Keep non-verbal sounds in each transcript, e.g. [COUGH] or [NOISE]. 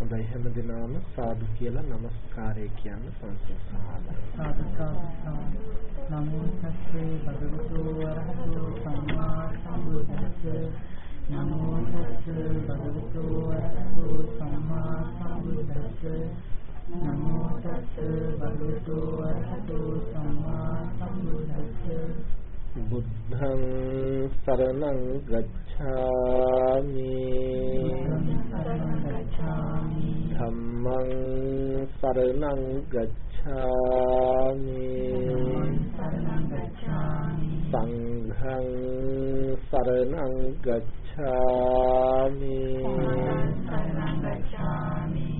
හොඳයි හැමදෙනාම සාදු කියලා নমස්කාරය කියන්න සංසස්සාරා. සාදු සාදු නමෝ තස්සේ භගවතු වරහතු සම්මා සම්බුද්දස්සේ. නමෝ තස්සේ භගවතු වරහතු සම්මා සම්බුද්දස්සේ. නමෝ තස්සේ භගවතු වරහතු සම්මා සම්බුද්දස්සේ බුද්ධං සරණං ගච්ඡාමි ධම්මං සරණං ගච්ඡාමි සංඝං සරණං ගච්ඡාමි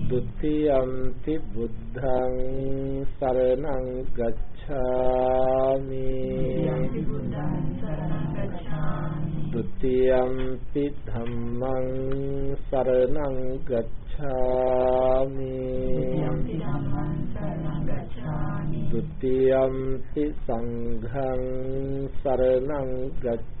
ဒ ුතියම්පි බුද්ධං සරණං ගච්ඡාමි ဒ ුතියම්පි ධම්මං සරණං ගච්ඡාමි ဒ ුතියම්පි සංඝං සරණං ගච්ඡාමි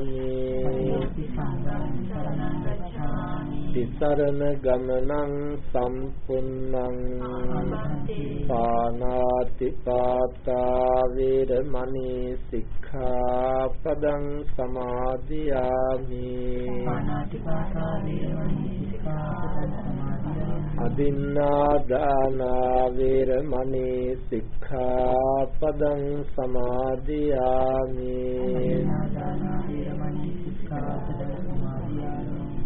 තිසරණ ගමනං සම්පුන්නං පානාති පාතා වේරමණී සික්ඛාපදං සමාදියාමි. පානාති පාතා වේරමණී සික්ඛාපදං අදින්නා දාන වේරමණී සික්ඛාපදං සමාදියාමි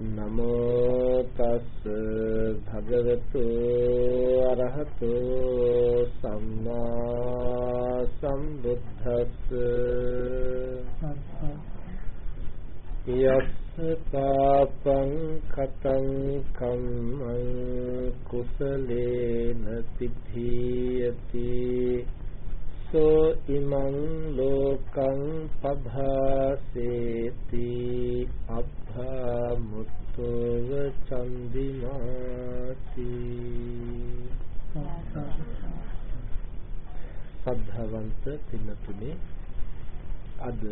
නමෝ තස් භගවතු අරහතු සම්මා සම්බුද්දස්ස යස් පාපං කතං කම්මං කුසලේන තිද්ධියති සෝ ඉමං ලෝකං පභාසේති අබ්භා මුත්තව චන්දිමාති සද්ධාවන්ත පින්නතුනේ අද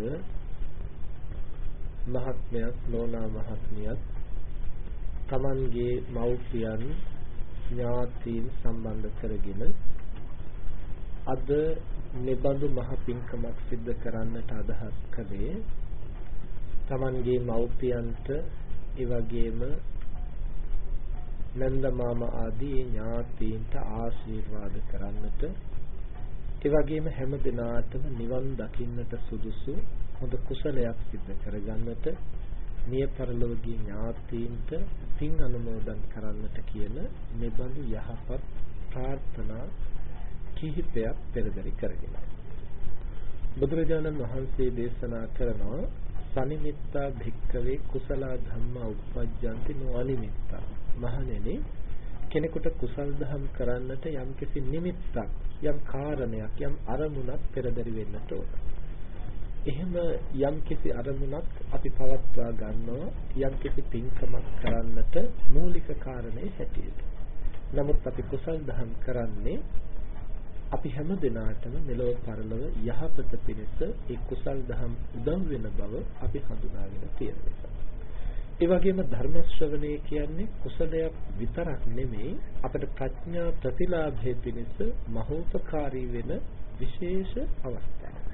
මහත්මයක් නෝනා මහත්මියක් Tamanගේ මව්පියන් ඥාතීන් සම්බන්ධ කරගෙන අද මෙබඳු මහ පිංකමක් සිද්ධ කරන්නට අදහස් කළේ Tamanගේ මව්පියන්ට ඒ වගේම නන්ද මාමා ආදී ඥාතීන්ට ආශිර්වාද කරන්නට ඒ වගේම හැම දිනාටම නිවන් දකින්නට සුදුසු හොඳ කුසලයක් සිදු කරගන්නට මිය පරලෝකීය ඥාතීන්ට පින් අනුමෝදන් කරන්නට කියන මෙබඳු යහපත් ප්‍රාර්ථනා කිහිපයක් පෙරදරි කරගෙන බුදුරජාණන් වහන්සේ දේශනා කරනවා සනිමිත්තා භික්කවේ කුසල ධම්මා උප්පජ්ජಂತಿ නොඅනිමිත්තා මහණෙනි කෙනෙකුට කුසල් දහම් කරන්නට යම්කිසි නිමිත්තක් යම් කාරණයක් යම් අරමුණක් පෙරදරි වෙන්නට ඕන. එහෙම යම්කිසි අරමුණක් අපි පවත්වා ගන්නවා යම්කිසි පින්කමක් කරන්නට මූලික කාරණේ හැටියට. නමුත් අපි කුසල් දහම් කරන්නේ අපි හැම දිනාටම මෙලොව පරලොව යහපත පිණිස ඒ කුසල් දහම් උදව් වෙන බව අපි හඳුනාගෙන තියෙන නිසා. ඒ වගේම ධර්ම ශ්‍රවණය කියන්නේ කුසලයක් විතරක් නෙමෙයි අපට ප්‍රඥා ප්‍රතිලාභයේ පිණිස මහෝපකාරී වෙන විශේෂ අවස්ථාවක්.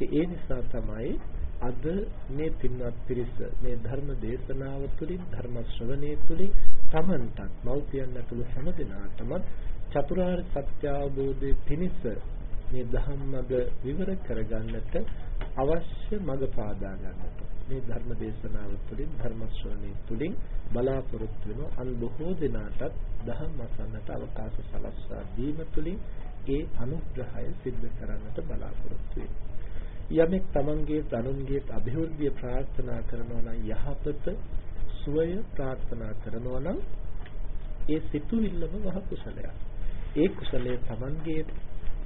ඒ නිසා තමයි අද මේ පින්වත් පිරිස මේ ධර්ම දේශනාව තුළින් ධර්ම ශ්‍රවණය තුළින් තමන්ටත් මෞපියන් ඇතුළු හැම දිනාටම චතුරාර්ය සත්‍ය අවබෝධයේ පිණිස මේ ධම්මග විවර කරගන්නට අවශ්‍ය මඟ පාදා ගන්නට මේ ධර්ම දේශනාව තුළින් ධර්ම ශ්‍රවණය තුළින් බලාපොරොත්තු වෙන අන් බොහෝ දිනාටත් ධම්ම අසන්නට අවකාශ සලස්වා දීම තුළින් ඒ අනුග්‍රහය සිද්ධ කරන්නට බලාපොරොත්තු වෙනවා යමෙක් තමන්ගේ තනුන්ගේ අභිවෘද්ධිය ප්‍රාර්ථනා කරනවා නම් යහපත සුවය ප්‍රාර්ථනා කරනවා නම් ඒ සිතුවිල්ලම මහ කුසලයක්. ඒ කුසලයේ Tamanගේ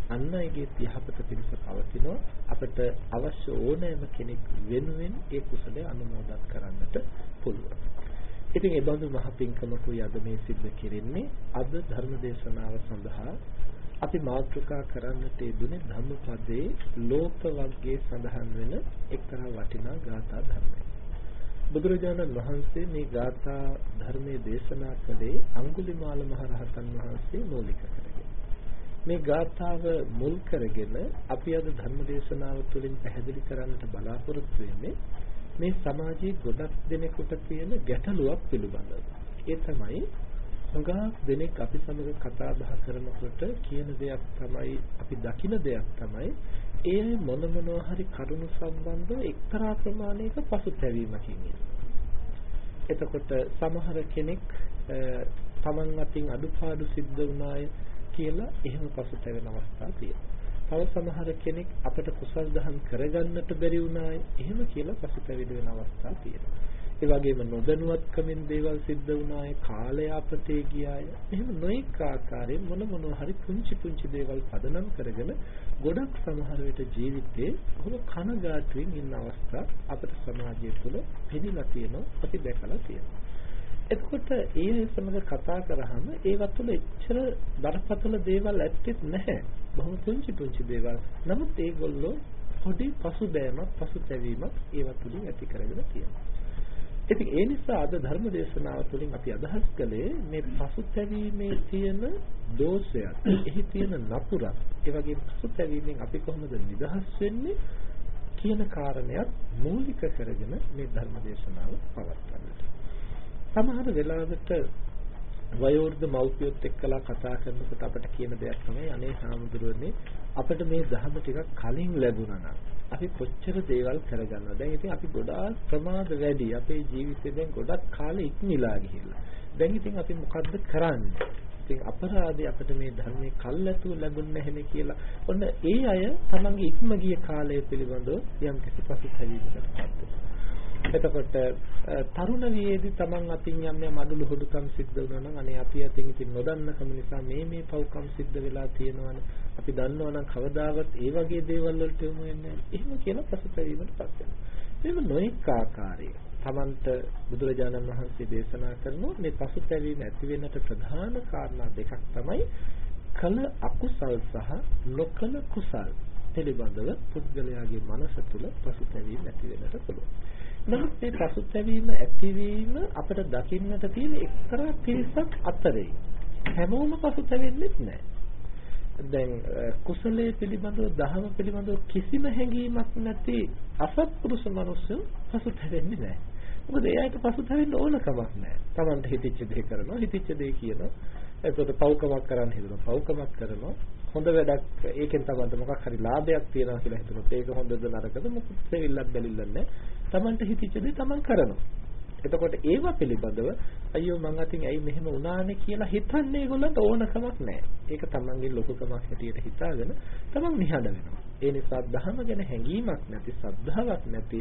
අන් අයගේ යහපත පිණිස පවතිනවා අපිට අවශ්‍ය ඕනෑම කෙනෙක් වෙනුවෙන් ඒ කුසලය අනුමෝදන් කරන්නට පුළුවන්. ඉතින් ඒ බඳු මහ පිංකමකුයි අද මේ සිද්ධ කෙරෙන්නේ අද ධර්ම දේශනාව සඳහා අපි මාතෘකා කරන්නට යෙදුනේ ධම්මපදයේ ලෝක වර්ගයේ සඳහන් වෙන එක්තරා වටිනා ගාථා ධර්මයක්. බුදුරජාණන් වහන්සේ මේ ගාථා ධර්මයේ දේශනා කළේ අඟුලිමාල මහ රහතන් වහන්සේ මූලික කරගෙන. මේ ගාථාව මුල් කරගෙන අපි අද ධර්ම දේශනාව තුළින් පැහැදිලි කරන්නට බලාපොරොත්තු වෙන්නේ මේ සමාජයේ ගොඩක් දෙනෙකුට තියෙන ගැටලුවක් පිළිබඳව. ඒ තමයි හුඟක් දෙනෙක් අපි සමග කතා බහ කරනකොට කියන දෙයක් තමයි අපි දකින දෙයක් තමයි ඒ මොන මොනවා හරි කරුණු සම්බන්ධව එක්තරා ප්‍රමාණයක පසුතැවීමකින් එතකොට සමහර කෙනෙක් තමන් අතින් අඩුපාඩු සිද්ධ වුණාය කියලා එහෙම පසුතැවෙන අවස්ථා තියෙනවා. තව සමහර කෙනෙක් අපට කුසල් දහම් කරගන්නට බැරි වුණාය එහෙම කියලා පසුතැවෙන වෙන අවස්ථා තියෙනවා. ඒ වගේම නොදැනුවත්කමින් දේවල් සිද්ධ වුණාය කාලය අපතේ ගියාය. එහෙම නොඑක ආකාරයෙන් මොන මොනවා හරි පුංචි පුංචි දේවල් පදනම් කරගෙන ගොඩක් සමහර විට ජීවිතේ කොහොම කනගාටුවෙන් ඉන්න අවස්ථා අපේ සමාජය තුළ පෙනිලා තියෙනවා අපි දැකලා තියෙනවා. එතකොට ඒ සමග කතා කරාම ඒවත් තුළ එච්චර බරපතල දේවල් ඇත්තෙත් නැහැ. බොහොම පුංචි පුංචි දේවල්. නමුත් ඒගොල්ලෝ පොඩි පසුබෑමක් පසුතැවීමක් ඒවත් තුළින් ඇති කරගෙන තියෙනවා. ඉතින් ඒ නිසා අද ධර්ම දේශනාව තුළින් අපි අදහස් කළේ මේ පසුතැවීමේ තියෙන දෝෂයක්, එහි තියෙන නපුරක්, ඒ වගේම පසුතැවීමෙන් අපි කොහොමද නිදහස් වෙන්නේ කියන කාරණයක් මූලික කරගෙන මේ ධර්ම දේශනාව පවත්වන්නට. සමහර වෙලාවට වයෝවෘද්ධ මව්පියොත් එක්කලා කතා කරනකොට අපට කියන දෙයක් තමයි අනේ හාමුදුරුවනේ අපිට මේ ධර්ම ටිකක් කලින් ලැබුණා නම් අපි කොච්චර දේවල් කරගන්නවද? දැන් ඉතින් අපි ගොඩාක් ප්‍රමාද වැඩි. අපේ ජීවිතේ දැන් ගොඩක් කාලෙ ඉක්මලා ගිහිල්ලා. දැන් ඉතින් අපි මොකද්ද කරන්නේ? ඉතින් අපරාධي අපිට මේ ධර්මයේ කල්ැතුව ලැබුණ නැහෙනේ කියලා. ඔන්න ඒ අය තමන්ගේ ඉක්ම ගිය කාලය පිළිබඳව යම් කිසි පසුතැවීමකට පත් එතකොට තරුණ වියේදී තමන් අතින් යම් යම් අඩලු හොඩුකම් සිද්ධ වුණා නම් අනේ අපි අතින් ඉතින් නොදන්නකම නිසා මේ මේ පව්කම් සිද්ධ වෙලා තියෙනවනේ. අපි දන්නවා නම් කවදාවත් ඒ වගේ දේවල් වලට යමු වෙන්නේ එහෙම කියලා පසුතැවීමට පත් වෙනවා. එහෙම නොඑක ආකාරයේ තමන්ට බුදුරජාණන් වහන්සේ දේශනා කරන මේ පසුතැවීම ඇති වෙන්නට ප්‍රධාන කාරණා දෙකක් තමයි කල අකුසල් සහ නොකල කුසල් පිළිබඳව පුද්ගලයාගේ මනස තුල පසුතැවීම ඇති වෙන්නට පුළුවන්. නමුත් මේ පසුතැවීම ඇතිවීම අපිට දකින්නට තියෙන එක්තරා පිරිසක් අතරේ හැමෝම පසුතැවෙන්නේ නැහැ. දැන් කුසලයේ පිළිබඳව දහම පිළිබඳව කිසිම හැඟීමක් නැති අසත්පුරුෂ මිනිස්සු පසුතැවෙන්නේ නැහැ. මොකද එයාට පසුතැවෙන්න ඕන කමක් නැහැ. Tamanට හිතෙච්ච දේ කරනවා, හිතෙච්ච දේ කියනවා. එතකොට පව්කමක් කරන්න හිතනවා, පව්කමක් කරනවා. හොඳ වැඩක් ඒකෙන් තමයි මොකක් හරි ලාභයක් තියනවා කියලා හිතනොත් ඒක හොඳද නරකද මොකද දෙවිල්ලක් බැලිල්ලක් නැහැ. Tamanට හිතිච්ච දේ Taman කරනවා. එතකොට ඒව පිළිබඳව අයියෝ මං අතින් ඇයි මෙහෙම වුණානේ කියලා හිතන්නේ ඒගොල්ලන්ට ඕනකමක් නැහැ. ඒක Tamanගේ ලොකුකමක් හැටියට හිතාගෙන Taman නිහඬ වෙනවා. ඒ නිසා ධහම ගැන හැඟීමක් නැති, සද්ධාාවක් නැති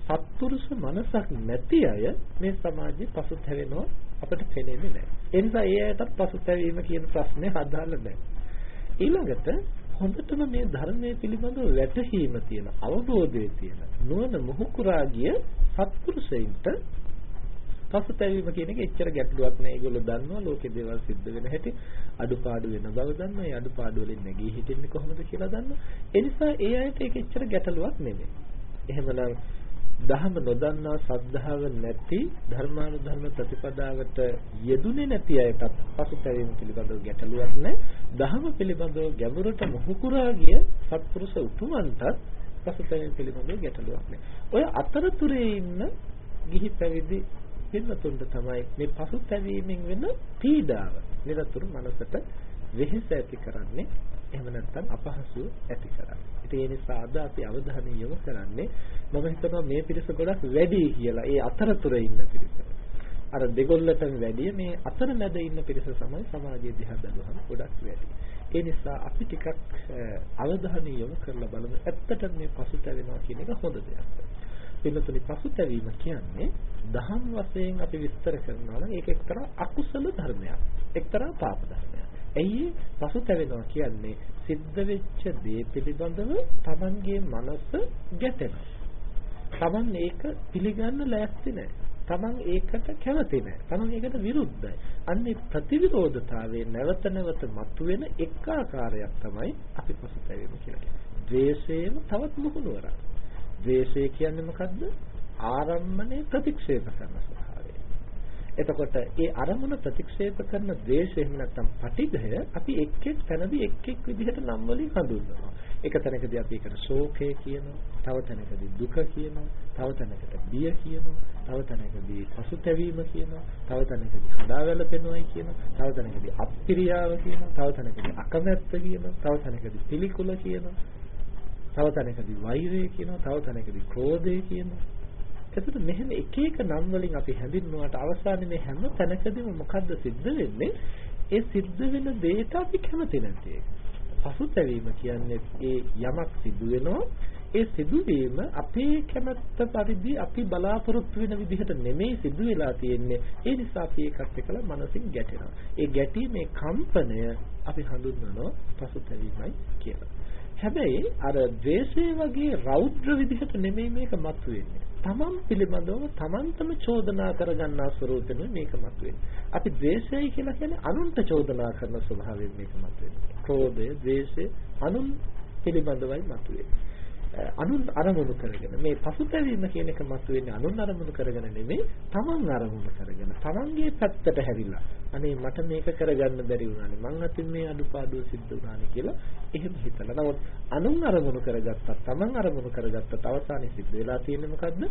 සත්පුරුෂ මනසක් නැති අය මේ සමාජයේ පසුතැවෙනවා අපිට පේන්නේ නැහැ. ඒ නිසා ඒ අයටත් පසුතැවීම කියන ප්‍රශ්නේ අදාළ නැහැ. ඊළඟට හොඳටම මේ ධර්මයේ පිළිබඳව වැටහීම තියෙන අවබෝධය තියෙන නුවණ මුහුකුරා ගිය සත්පුරුෂයින්ට පසුතැවීම කියන එක එච්චර ගැටලුවක් නෑ. ඒගොල්ලෝ දන්නවා ලෝකේ දේවල් සිද්ධ වෙන හැටි අඩුපාඩු වෙන බව දන්නවා. ඒ අඩුපාඩු වලින් නැගී හිටින්නේ කොහොමද කියලා දන්නවා. ඒ නිසා ඒ අයට ඒක එච්චර ගැටලුවක් නෙමෙයි. එහෙමනම් දහම නොදන්නා සද්ධාව නැති ධර්මානුධර්ම ප්‍රතිපදාවට යෙදුනේ නැති අයටත් පසුතැවීම පිළිබඳව ගැටලුවක් නැහැ. දහම පිළිබඳව ගැඹුරට මොහුකුරා ගිය සත්පුරුෂ උතුමන්ටත් පසුතැවීම පිළිබඳව ගැටලුවක් නැහැ. ඔය අතරතුරේ ඉන්න ගිහි පැවිදි පින්නතුන්ට තමයි මේ පසුතැවීමෙන් වෙන පීඩාව නිරතුරු මනසට වෙහෙස ඇති කරන්නේ එහෙම නැත්නම් අපහසුව ඇති කරන්නේ. ඉතින් ඒ නිසා අද අපි අවධානය යොමු කරන්නේ මම හිතනවා මේ පිරිස ගොඩක් වැඩි කියලා. ඒ අතරතුර ඉන්න පිරිස. අර දෙගොල්ලටම වැඩිය මේ අතරමැද ඉන්න පිරිස තමයි සමාජයේ දිහා බැලුවම ගොඩක් වැඩි. ඒ නිසා අපි ටිකක් අවධානය යොමු කරලා බලමු ඇත්තටම මේ පසුතැවෙනවා කියන එක හොඳ දෙයක්. වෙනතුනි පසුතැවීම කියන්නේ දහම් වශයෙන් අපි විස්තර කරනවා නම් ඒක එක්තරා අකුසල ධර්මයක්. එක්තරා පාප ධර්මයක්. ඇයි පසුතැවෙනවා කියන්නේ සිද්ධ වෙච්ච දේ පිළිබඳව Tamanගේ මනස ගැටෙනවා. Taman ඒක පිළිගන්න ලෑස්ති නැහැ. Taman ඒකට කැමති නැහැ. Taman ඒකට විරුද්ධයි. අන්නේ ප්‍රතිවිරෝධතාවයේ නැවත නැවත මතුවෙන එක් ආකාරයක් තමයි අපි පසුතැවීම කියලා කියන්නේ. ද්වේෂයම තවත් මුහුණුවරක්. ද්වේෂය කියන්නේ මොකද්ද? ආරම්මණය ප්‍රතික්ෂේප කරන ස්වභාවය. එතකොට ඒ අරමුණ ප්‍රතික්ෂේප කරන ද්වේෂය එහෙම නැත්නම් පටිඝය අපි එක් එක් තැනදී එක් එක් විදිහට නම් වලින් හඳුන්වනවා. එක තැනකදී අපි ඒකට ශෝකය කියනවා, තව තැනකදී දුක කියනවා, තව තැනකට බිය කියනවා, තව තැනකදී පසුතැවීම කියනවා, තව තැනකදී හදාවැළපෙනවයි කියනවා, තව තැනකදී අප්‍රියාව කියනවා, තව තැනකදී අකමැත්ත කියනවා, තව තැනකදී පිළිකුල කියනවා. තව තැනකදී වෛරය කියනවා, තව තැනකදී ක්‍රෝධය කියනවා. එතකොට මෙහෙම එක එක නම් වලින් අපි හැඳින්වුවාට අවසානයේ මේ හැම තැනකදීම මොකද්ද සිද්ධ වෙන්නේ? ඒ සිද්ධ වෙන දෙයට අපි කැමති නැති එක. පසුතැවීම කියන්නේ ඒ යමක් සිදු වෙනවා. ඒ සිදුවීම අපේ කැමැත්ත පරිදි අපි බලාපොරොත්තු වෙන විදිහට නෙමෙයි සිදු වෙලා තියෙන්නේ. ඒ නිසා අපි ඒකත් එක්කලා මනසින් ගැටෙනවා. ඒ ගැටීමේ කම්පනය අපි හඳුන්වනවා පසුතැවීමයි කියලා. හැබැයි අර ද්වේෂය වගේ රෞද්‍ර විදිහට නෙමෙයි මේක මතුවෙන්නේ. තමන් පිළිබඳව තමන්ටම චෝදනා කරගන්නා ස්වරූපෙම මේක මතුවෙන්නේ. අපි ද්වේෂයයි කියලා කියන්නේ අනුන්ට චෝදනා කරන ස්වභාවයෙන් මේක මතුවෙන්නේ. ක්‍රෝධය, ද්වේෂය අනුන් පිළිබඳවයි මතුවෙන්නේ. අනුන් අරමුණු කරගෙන මේ පසුතැවීම කියන එක මතුවෙන්නේ අනුන් අරමුණු කරගෙන නෙමෙයි තමන් අරමුණු කරගෙන තමන්ගේ පැත්තට හැරිලා අනේ මට මේක කරගන්න බැරි වුණානේ මං අතින් මේ අඩුපාඩුව සිද්ධ වුණානේ කියලා එහෙම හිතලා නමුත් අනුන් අරමුණු කරගත්තත් තමන් අරමුණු කරගත්තත් අවසානයේ සිද්ධ වෙලා තියෙන්නේ මොකද්ද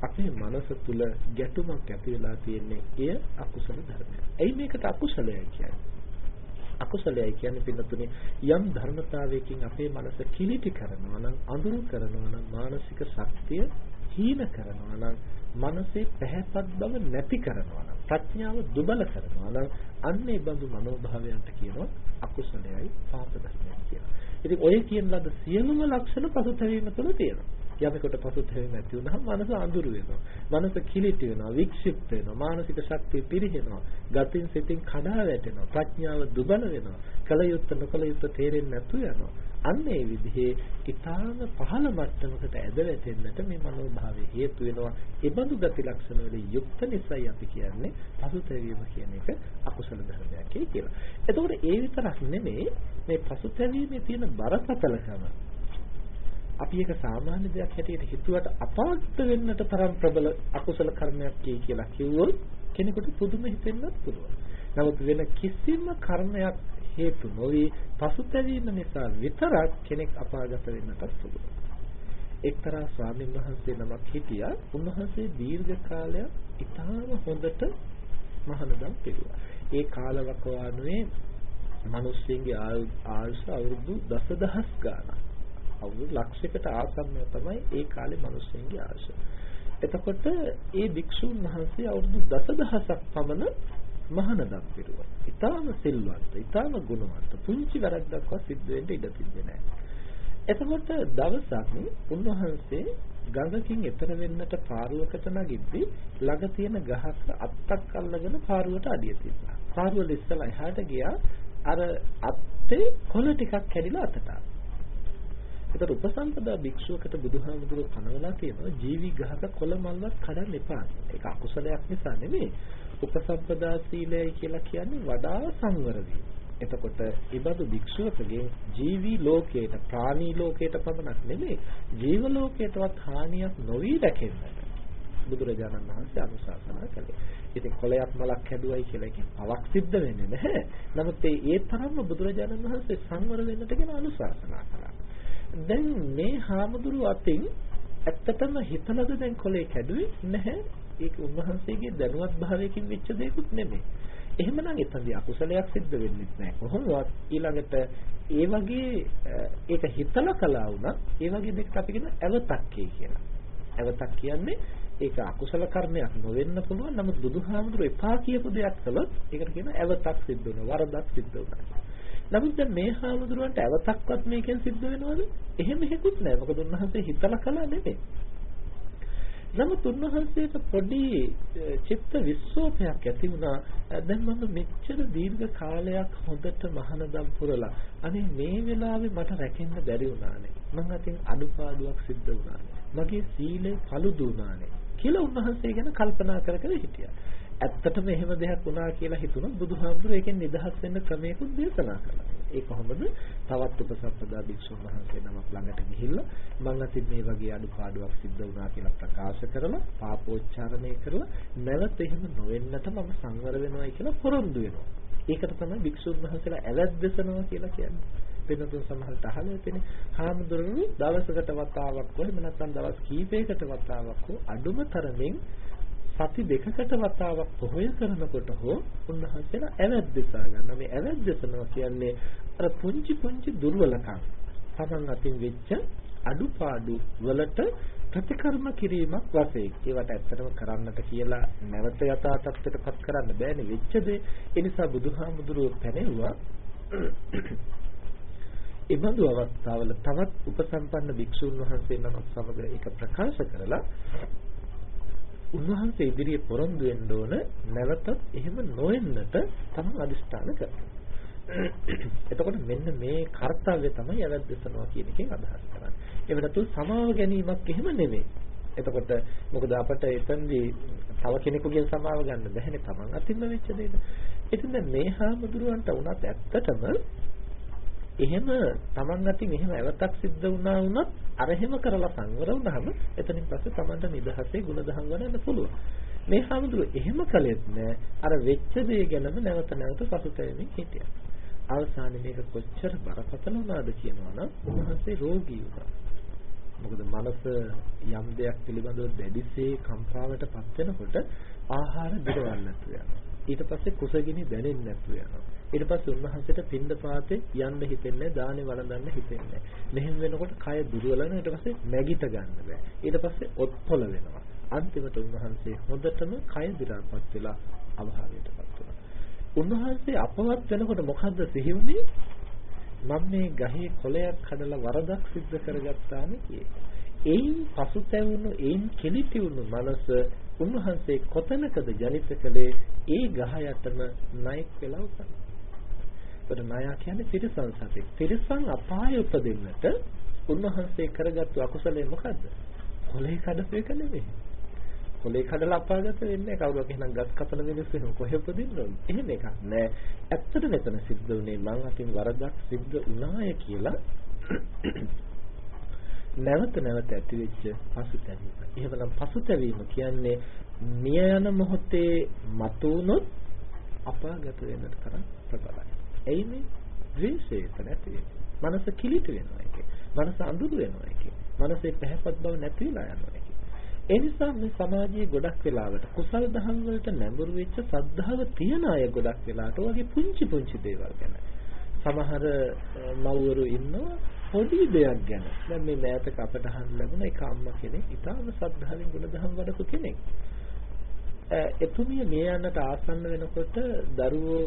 අපේ මනස තුල ගැටුමක් ඇති වෙලා තියෙන්නේ එය අකුසල ධර්මයක්. එයි මේකට අකුසලයි කියන්නේ. අකුසලයි කියන්නේ පින්නතුනේ යම් ධර්මතාවයකින් අපේ මනස කිලිටි කරනවා නම් අඳුරු කරනවා නම් මානසික ශක්තිය හීන කරනවා නම් මනසේ පැහැපත් බව නැති කරනවා නම් ප්‍රඥාව දුබල කරනවා නම් අන්නේ බඳු මනෝභාවයන්ට කියනවා අකුසලයයි පාප ධර්මයයි කියලා. ඉතින් ඔය කියන ලද සියලුම ලක්ෂණ පසුතැවීම තුළ තියෙනවා. යමෙකුට පසුතැවීම ඇති වුනහම මනස අඳුරු වෙනවා. මනස කිලිටි වෙනවා, වික්ෂිප්ත වෙනවා, මානසික ශක්තිය පිරිහෙනවා, ගතින් සිතින් කඩා වැටෙනවා, ප්‍රඥාව දුබල වෙනවා, කල යුත්තේ නොකල යුත්තේ තේරෙන්නේ නැතු වෙනවා. අන්න ඒ විදිහේ ඊටාම පහළ මට්ටමකට ඇද වැටෙන්නට මේ මනෝභාවය හේතු වෙනවා. ඒ බඳු ගති ලක්ෂණ වලින් යුක්ත නිසායි අපි කියන්නේ පසුතැවීම කියන එක අකුසල ධර්මයක් කියලා. එතකොට ඒ විතරක් නෙමෙයි මේ පසුතැවීමේ තියෙන බරපතලකම අපි ඒක සාමාන්‍ය දෙයක් හැටියට හිතුවට අපාර්ථ වෙන්නට තරම් ප්‍රබල අකුසල කර්මයක් කියලා කිව්වොත් කෙනෙකුට පුදුම හිතෙන්නත් පුළුවන්. නමුත් වෙන කිසිම කර්මයක් හේතු නොවේ පසුතැවීම නිසා විතරක් කෙනෙක් අපාගත වෙන්නට පුළුවන්. එක්තරා ස්වාමීන් වහන්සේ නමක් හිටියා. උන්වහන්සේ දීර්ඝ කාලයක් ඉතාම හොඳට මහානදම් කෙරුවා. ඒ කාලවකවානුවේ මිනිස්සුන්ගේ ආයුෂ අවුරුදු දසදහස් ගාණක්. අවුරුදු ලක්ෂයකට ආසන්නව තමයි ඒ කාලේ මිනිස්සුන්ගේ ආයුෂ. එතකොට ඒ භික්ෂුන් වහන්සේ අවුරුදු දසදහසක් පමණ මහානදම් කෙරුවා. ඊටාම සිල්වන්ත, ඊටාම ගුණවන්ත, පුංචි වැරද්දක්වත් සිද්ධ වෙන්න ඉඩ තිබෙන්නේ නැහැ. එතකොට දවසක් උන්වහන්සේ ගඟකින් එතර වෙන්නට පාරුවකට නගිද්දි ළඟ තියෙන ගහක අත්තක් අල්ලගෙන පාරුවට අඩිය තිබ්බා. පාරුවල ඉස්සලා එහාට ගියා අර අත්තේ කොළ ටිකක් කැඩිලා අතට. ඒතර උපසම්පදා භික්ෂුවකට බුදුහාමුදුරුවෝ කනවලා කියනවා ජීවි ගහක කොළ මල්වත් කඩන්න එපා. ඒක අකුසලයක් නිසා නෙමෙයි. උපසම්පදා සීලයයි කියලා කියන්නේ වඩා සංවර වීම. එතකොට ඉබඳු භික්ෂුවකගේ ජීවි ලෝකයට ප්‍රාණී ලෝකයට පමණක් නෙමෙයි ජීව ලෝකයටවත් හානියක් නොවි දැකෙන්නට බුදුරජාණන් වහන්සේ අනුශාසනා කළේ. ඉතින් කොළයක් මලක් හැදුවයි කියලා එකෙන් පවක් සිද්ධ වෙන්නේ නැහැ. නමුත් ඒ ඒ තරම්ම බුදුරජාණන් වහන්සේ සංවර වෙන්නට කියන අනුශාසනා කළා. දැන් මේ හාමුදුරුව අතින් ඇත්තටම හිතනද දැන් කොළේ කැඩුවේ නැහැ. ඒක උන්වහන්සේගේ දැනුවත් භාවයකින් වෙච්ච දෙයක්ුත් නෙමෙයි. එහෙමනම් එතනදී අකුසලයක් සිද්ධ වෙන්නේ නැහැ. කොහොමවත් ඊළඟට ඒ වගේ ඒක හිතලා කළා වුණා ඒ වගේ දෙයක් අපි කියන ඇවතක්කේ කියලා. ඇවතක් කියන්නේ ඒක අකුසල කර්මයක් නොවෙන්න පුළුවන්. නමුත් බුදුහාමුදුරුවෝ එපා කියපු දෙයක් කළොත් ඒකට කියන ඇවතක් සිද්ධ වෙනවා. වරදක් සිද්ධ වෙනවා. නමුත් දැන් මේ හාමුදුරුවන්ට ඇවතක්වත් මේකෙන් සිද්ධ වෙනවද? එහෙම හේකුත් නැහැ. මොකද උන්වහන්සේ හිතලා කළා නෙමෙයි. නමුත් උන්වහන්සේට පොඩි චිත්ත විශ්වාසයක් ඇති වුණා දැන් මම මෙච්චර දීර්ඝ කාලයක් හොඳට මහානදම් පුරලා අනේ මේ වෙලාවේ මට රැකෙන්න බැරි වුණානේ මං අතින් අඩුපාඩුවක් සිද්ධ වුණානේ මගේ සීලය paludu වුණානේ කියලා උන්වහන්සේ ගැන කල්පනා කර කර හිටියා ඇත්තටම එහෙම දෙයක් වුණා කියලා හිතුණොත් බුදුහාමුදුරුවෝ ඒකෙන් නිදහස් වෙන්න ක්‍රමයකුත් දේශනා කළා. ඒ කොහොමද? තවත් උපසම්පදා භික්ෂුන් වහන්සේ නමක් ළඟට ගිහිල්ලා මං අතින් මේ වගේ අඩුපාඩුවක් සිද්ධ වුණා කියලා ප්‍රකාශ කරලා පාපෝච්චාරණය කරලා නැවත එහෙම නොවෙන්නට මම සංවර වෙනවායි කියලා පොරොන්දු වෙනවා. ඒකට තමයි භික්ෂුන් වහන්සේලා ඇවැද්දසනවා කියලා කියන්නේ. වෙනතුන් සමහරට අහලා තියෙන්නේ හාමුදුරුවෝ දවසකට වතාවක් හෝ එහෙම නැත්නම් දවස් කීපයකට වතාවක් හෝ අඩුම තරමින් සති දෙකකට වතාවක් පොහොය කරනකොට හෝ උන්වහන්සේලා ඇවැද්දසා ගන්න. මේ ඇවැද්දසනවා කියන්නේ අර පුංචි පුංචි දුර්වලකම්. Taman අතින් වෙච්ච අඩුපාඩු වලට ප්‍රතිකර්ම කිරීමක් වශයෙන් ඒවට ඇත්තටම කරන්නට කියලා නැවත යථා තත්ත්වයටපත් කරන්න බෑනේ වෙච්ච දේ. ඒ නිසා බුදුහාමුදුරුවෝ පැනෙවුවා [CLEARS THROAT] එබඳු අවස්ථාවල තවත් උපසම්පන්න භික්ෂුන් වහන්සේ නමක් සමග ඒක ප්‍රකාශ කරලා උන්වහන්සේ ඉදිරියේ පොරොන්දු වෙන්න ඕන නැවතත් එහෙම නොවෙන්නට තමයි අදිස්ථාන කරන්නේ. එතකොට මෙන්න මේ කාර්යය තමයි අවද්දසනවා කියන එකෙන් අදහස් කරන්නේ. ඒ වෙනතු සමාව ගැනීමක් එහෙම නෙමෙයි. එතකොට මොකද අපට එතනදී තව කෙනෙකුගෙන් සමාව ගන්න බැහැනේ Taman අතින්ම වෙච්ච දෙයක. ඉතින් මේ හාමුදුරුවන්ට උනත් ඇත්තටම එහෙම Taman අතින් එහෙම ඇවතක් සිද්ධ වුණා වුණත් අර එහෙම කරලා සංවර වුණාම එතනින් පස්සේ Tamanට නිදහසේ ගුණධම් වඩන්න පුළුවන්. මේ හැමදෙරු එහෙම කළෙත් නෑ අර වෙච්ච දේ ගැනම නැවත නැවත පසුතැවෙමින් හිටියා. අවසානයේ මේක කොච්චර බරපතල වුණාද කියනවනම් උන්වහන්සේ රෝගී වුණා. මොකද මනස යම් දෙයක් පිළිබඳව දැඩිසේ කම්පාවට පත් වෙනකොට ආහාර දිරවන්නත් යනවා. ඊට පස්සේ කුසගිනි දැනෙන්නේ නැතුව යනවා. ඊට පස්සේ උන්වහන්සේට පින්ඳ පාතේ යන්න හිතෙන්නේ දානේ වළඳන්න හිතෙන්නේ මෙහෙම වෙනකොට කය දුර්වල වෙනවා ඊට පස්සේ නැගිට ගන්න බෑ. ඊට පස්සේ ඔත්පොළ වෙනවා. අන්තිමට උන්වහන්සේ හොඳටම කය දි รา පත් වෙලා අභාවයටපත් වුණා. උන්වහන්සේ අපවත් වෙනකොට මොකද්ද සිහි වුනේ මම මේ ගහේ කොළයක් කඩලා වරදක් සිද්ධ කරගත්තානේ කියේ. එයින් පසුතැවුණු එයින් කෙලිටි වුණු මනස උන්වහන්සේ කොතනකද ජනිත කළේ? ඒ ගහ යටම නයික් වෙලා උපන්. එතකොට ණයා කියන්නේ තිරසං සතෙක්. තිරසං අපාය උපදින්නට උන්වහන්සේ කරගත්තු අකුසලය මොකද්ද? කොලේ කඩපු එක නෙමෙයි. කොලේ කඩලා අපාගත වෙන්නේ කවුරුක් එහෙනම් ගස් කපන මිනිස්සු එහෙම කොහෙ උපදින්න ඕන? එහෙම එකක් නෑ. ඇත්තට මෙතන සිද්ධ වුණේ මං අතින් වරදක් සිද්ධ වුණාය කියලා [CLEARS THROAT] නැවත නැවත ඇතිවෙච්ච පසුතැවීම. එහෙමනම් පසුතැවීම කියන්නේ මිය යන මොහොතේ මතුනොත් අපාගත වෙන්නට තරම් ප්‍රබලයි. එයි මේ ද්වේෂය නැති වෙන්නේ. මනස කිලිට වෙනවා එකේ. මනස අඳුරු වෙනවා එකේ. මනසේ පැහැපත් බව නැති වෙලා යනවා එකේ. ඒ නිසා මේ සමාජයේ ගොඩක් වෙලාවට කුසල දහම් වලට නැඹුරු වෙච්ච සද්ධාව තියන අය ගොඩක් වෙලාවට වගේ පුංචි පුංචි දේවල් ගැන සමහර මව්වරු ඉන්නවා පොඩි දෙයක් ගැන. දැන් මේ මෑතක අපට අහන්න ලැබුණ එක අම්මා කෙනෙක් ඊටාම සද්ධාවෙන් ගුණධම් වඩපු කෙනෙක්. එතුමිය මේ යන්නට ආසන්න වෙනකොට දරුවෝ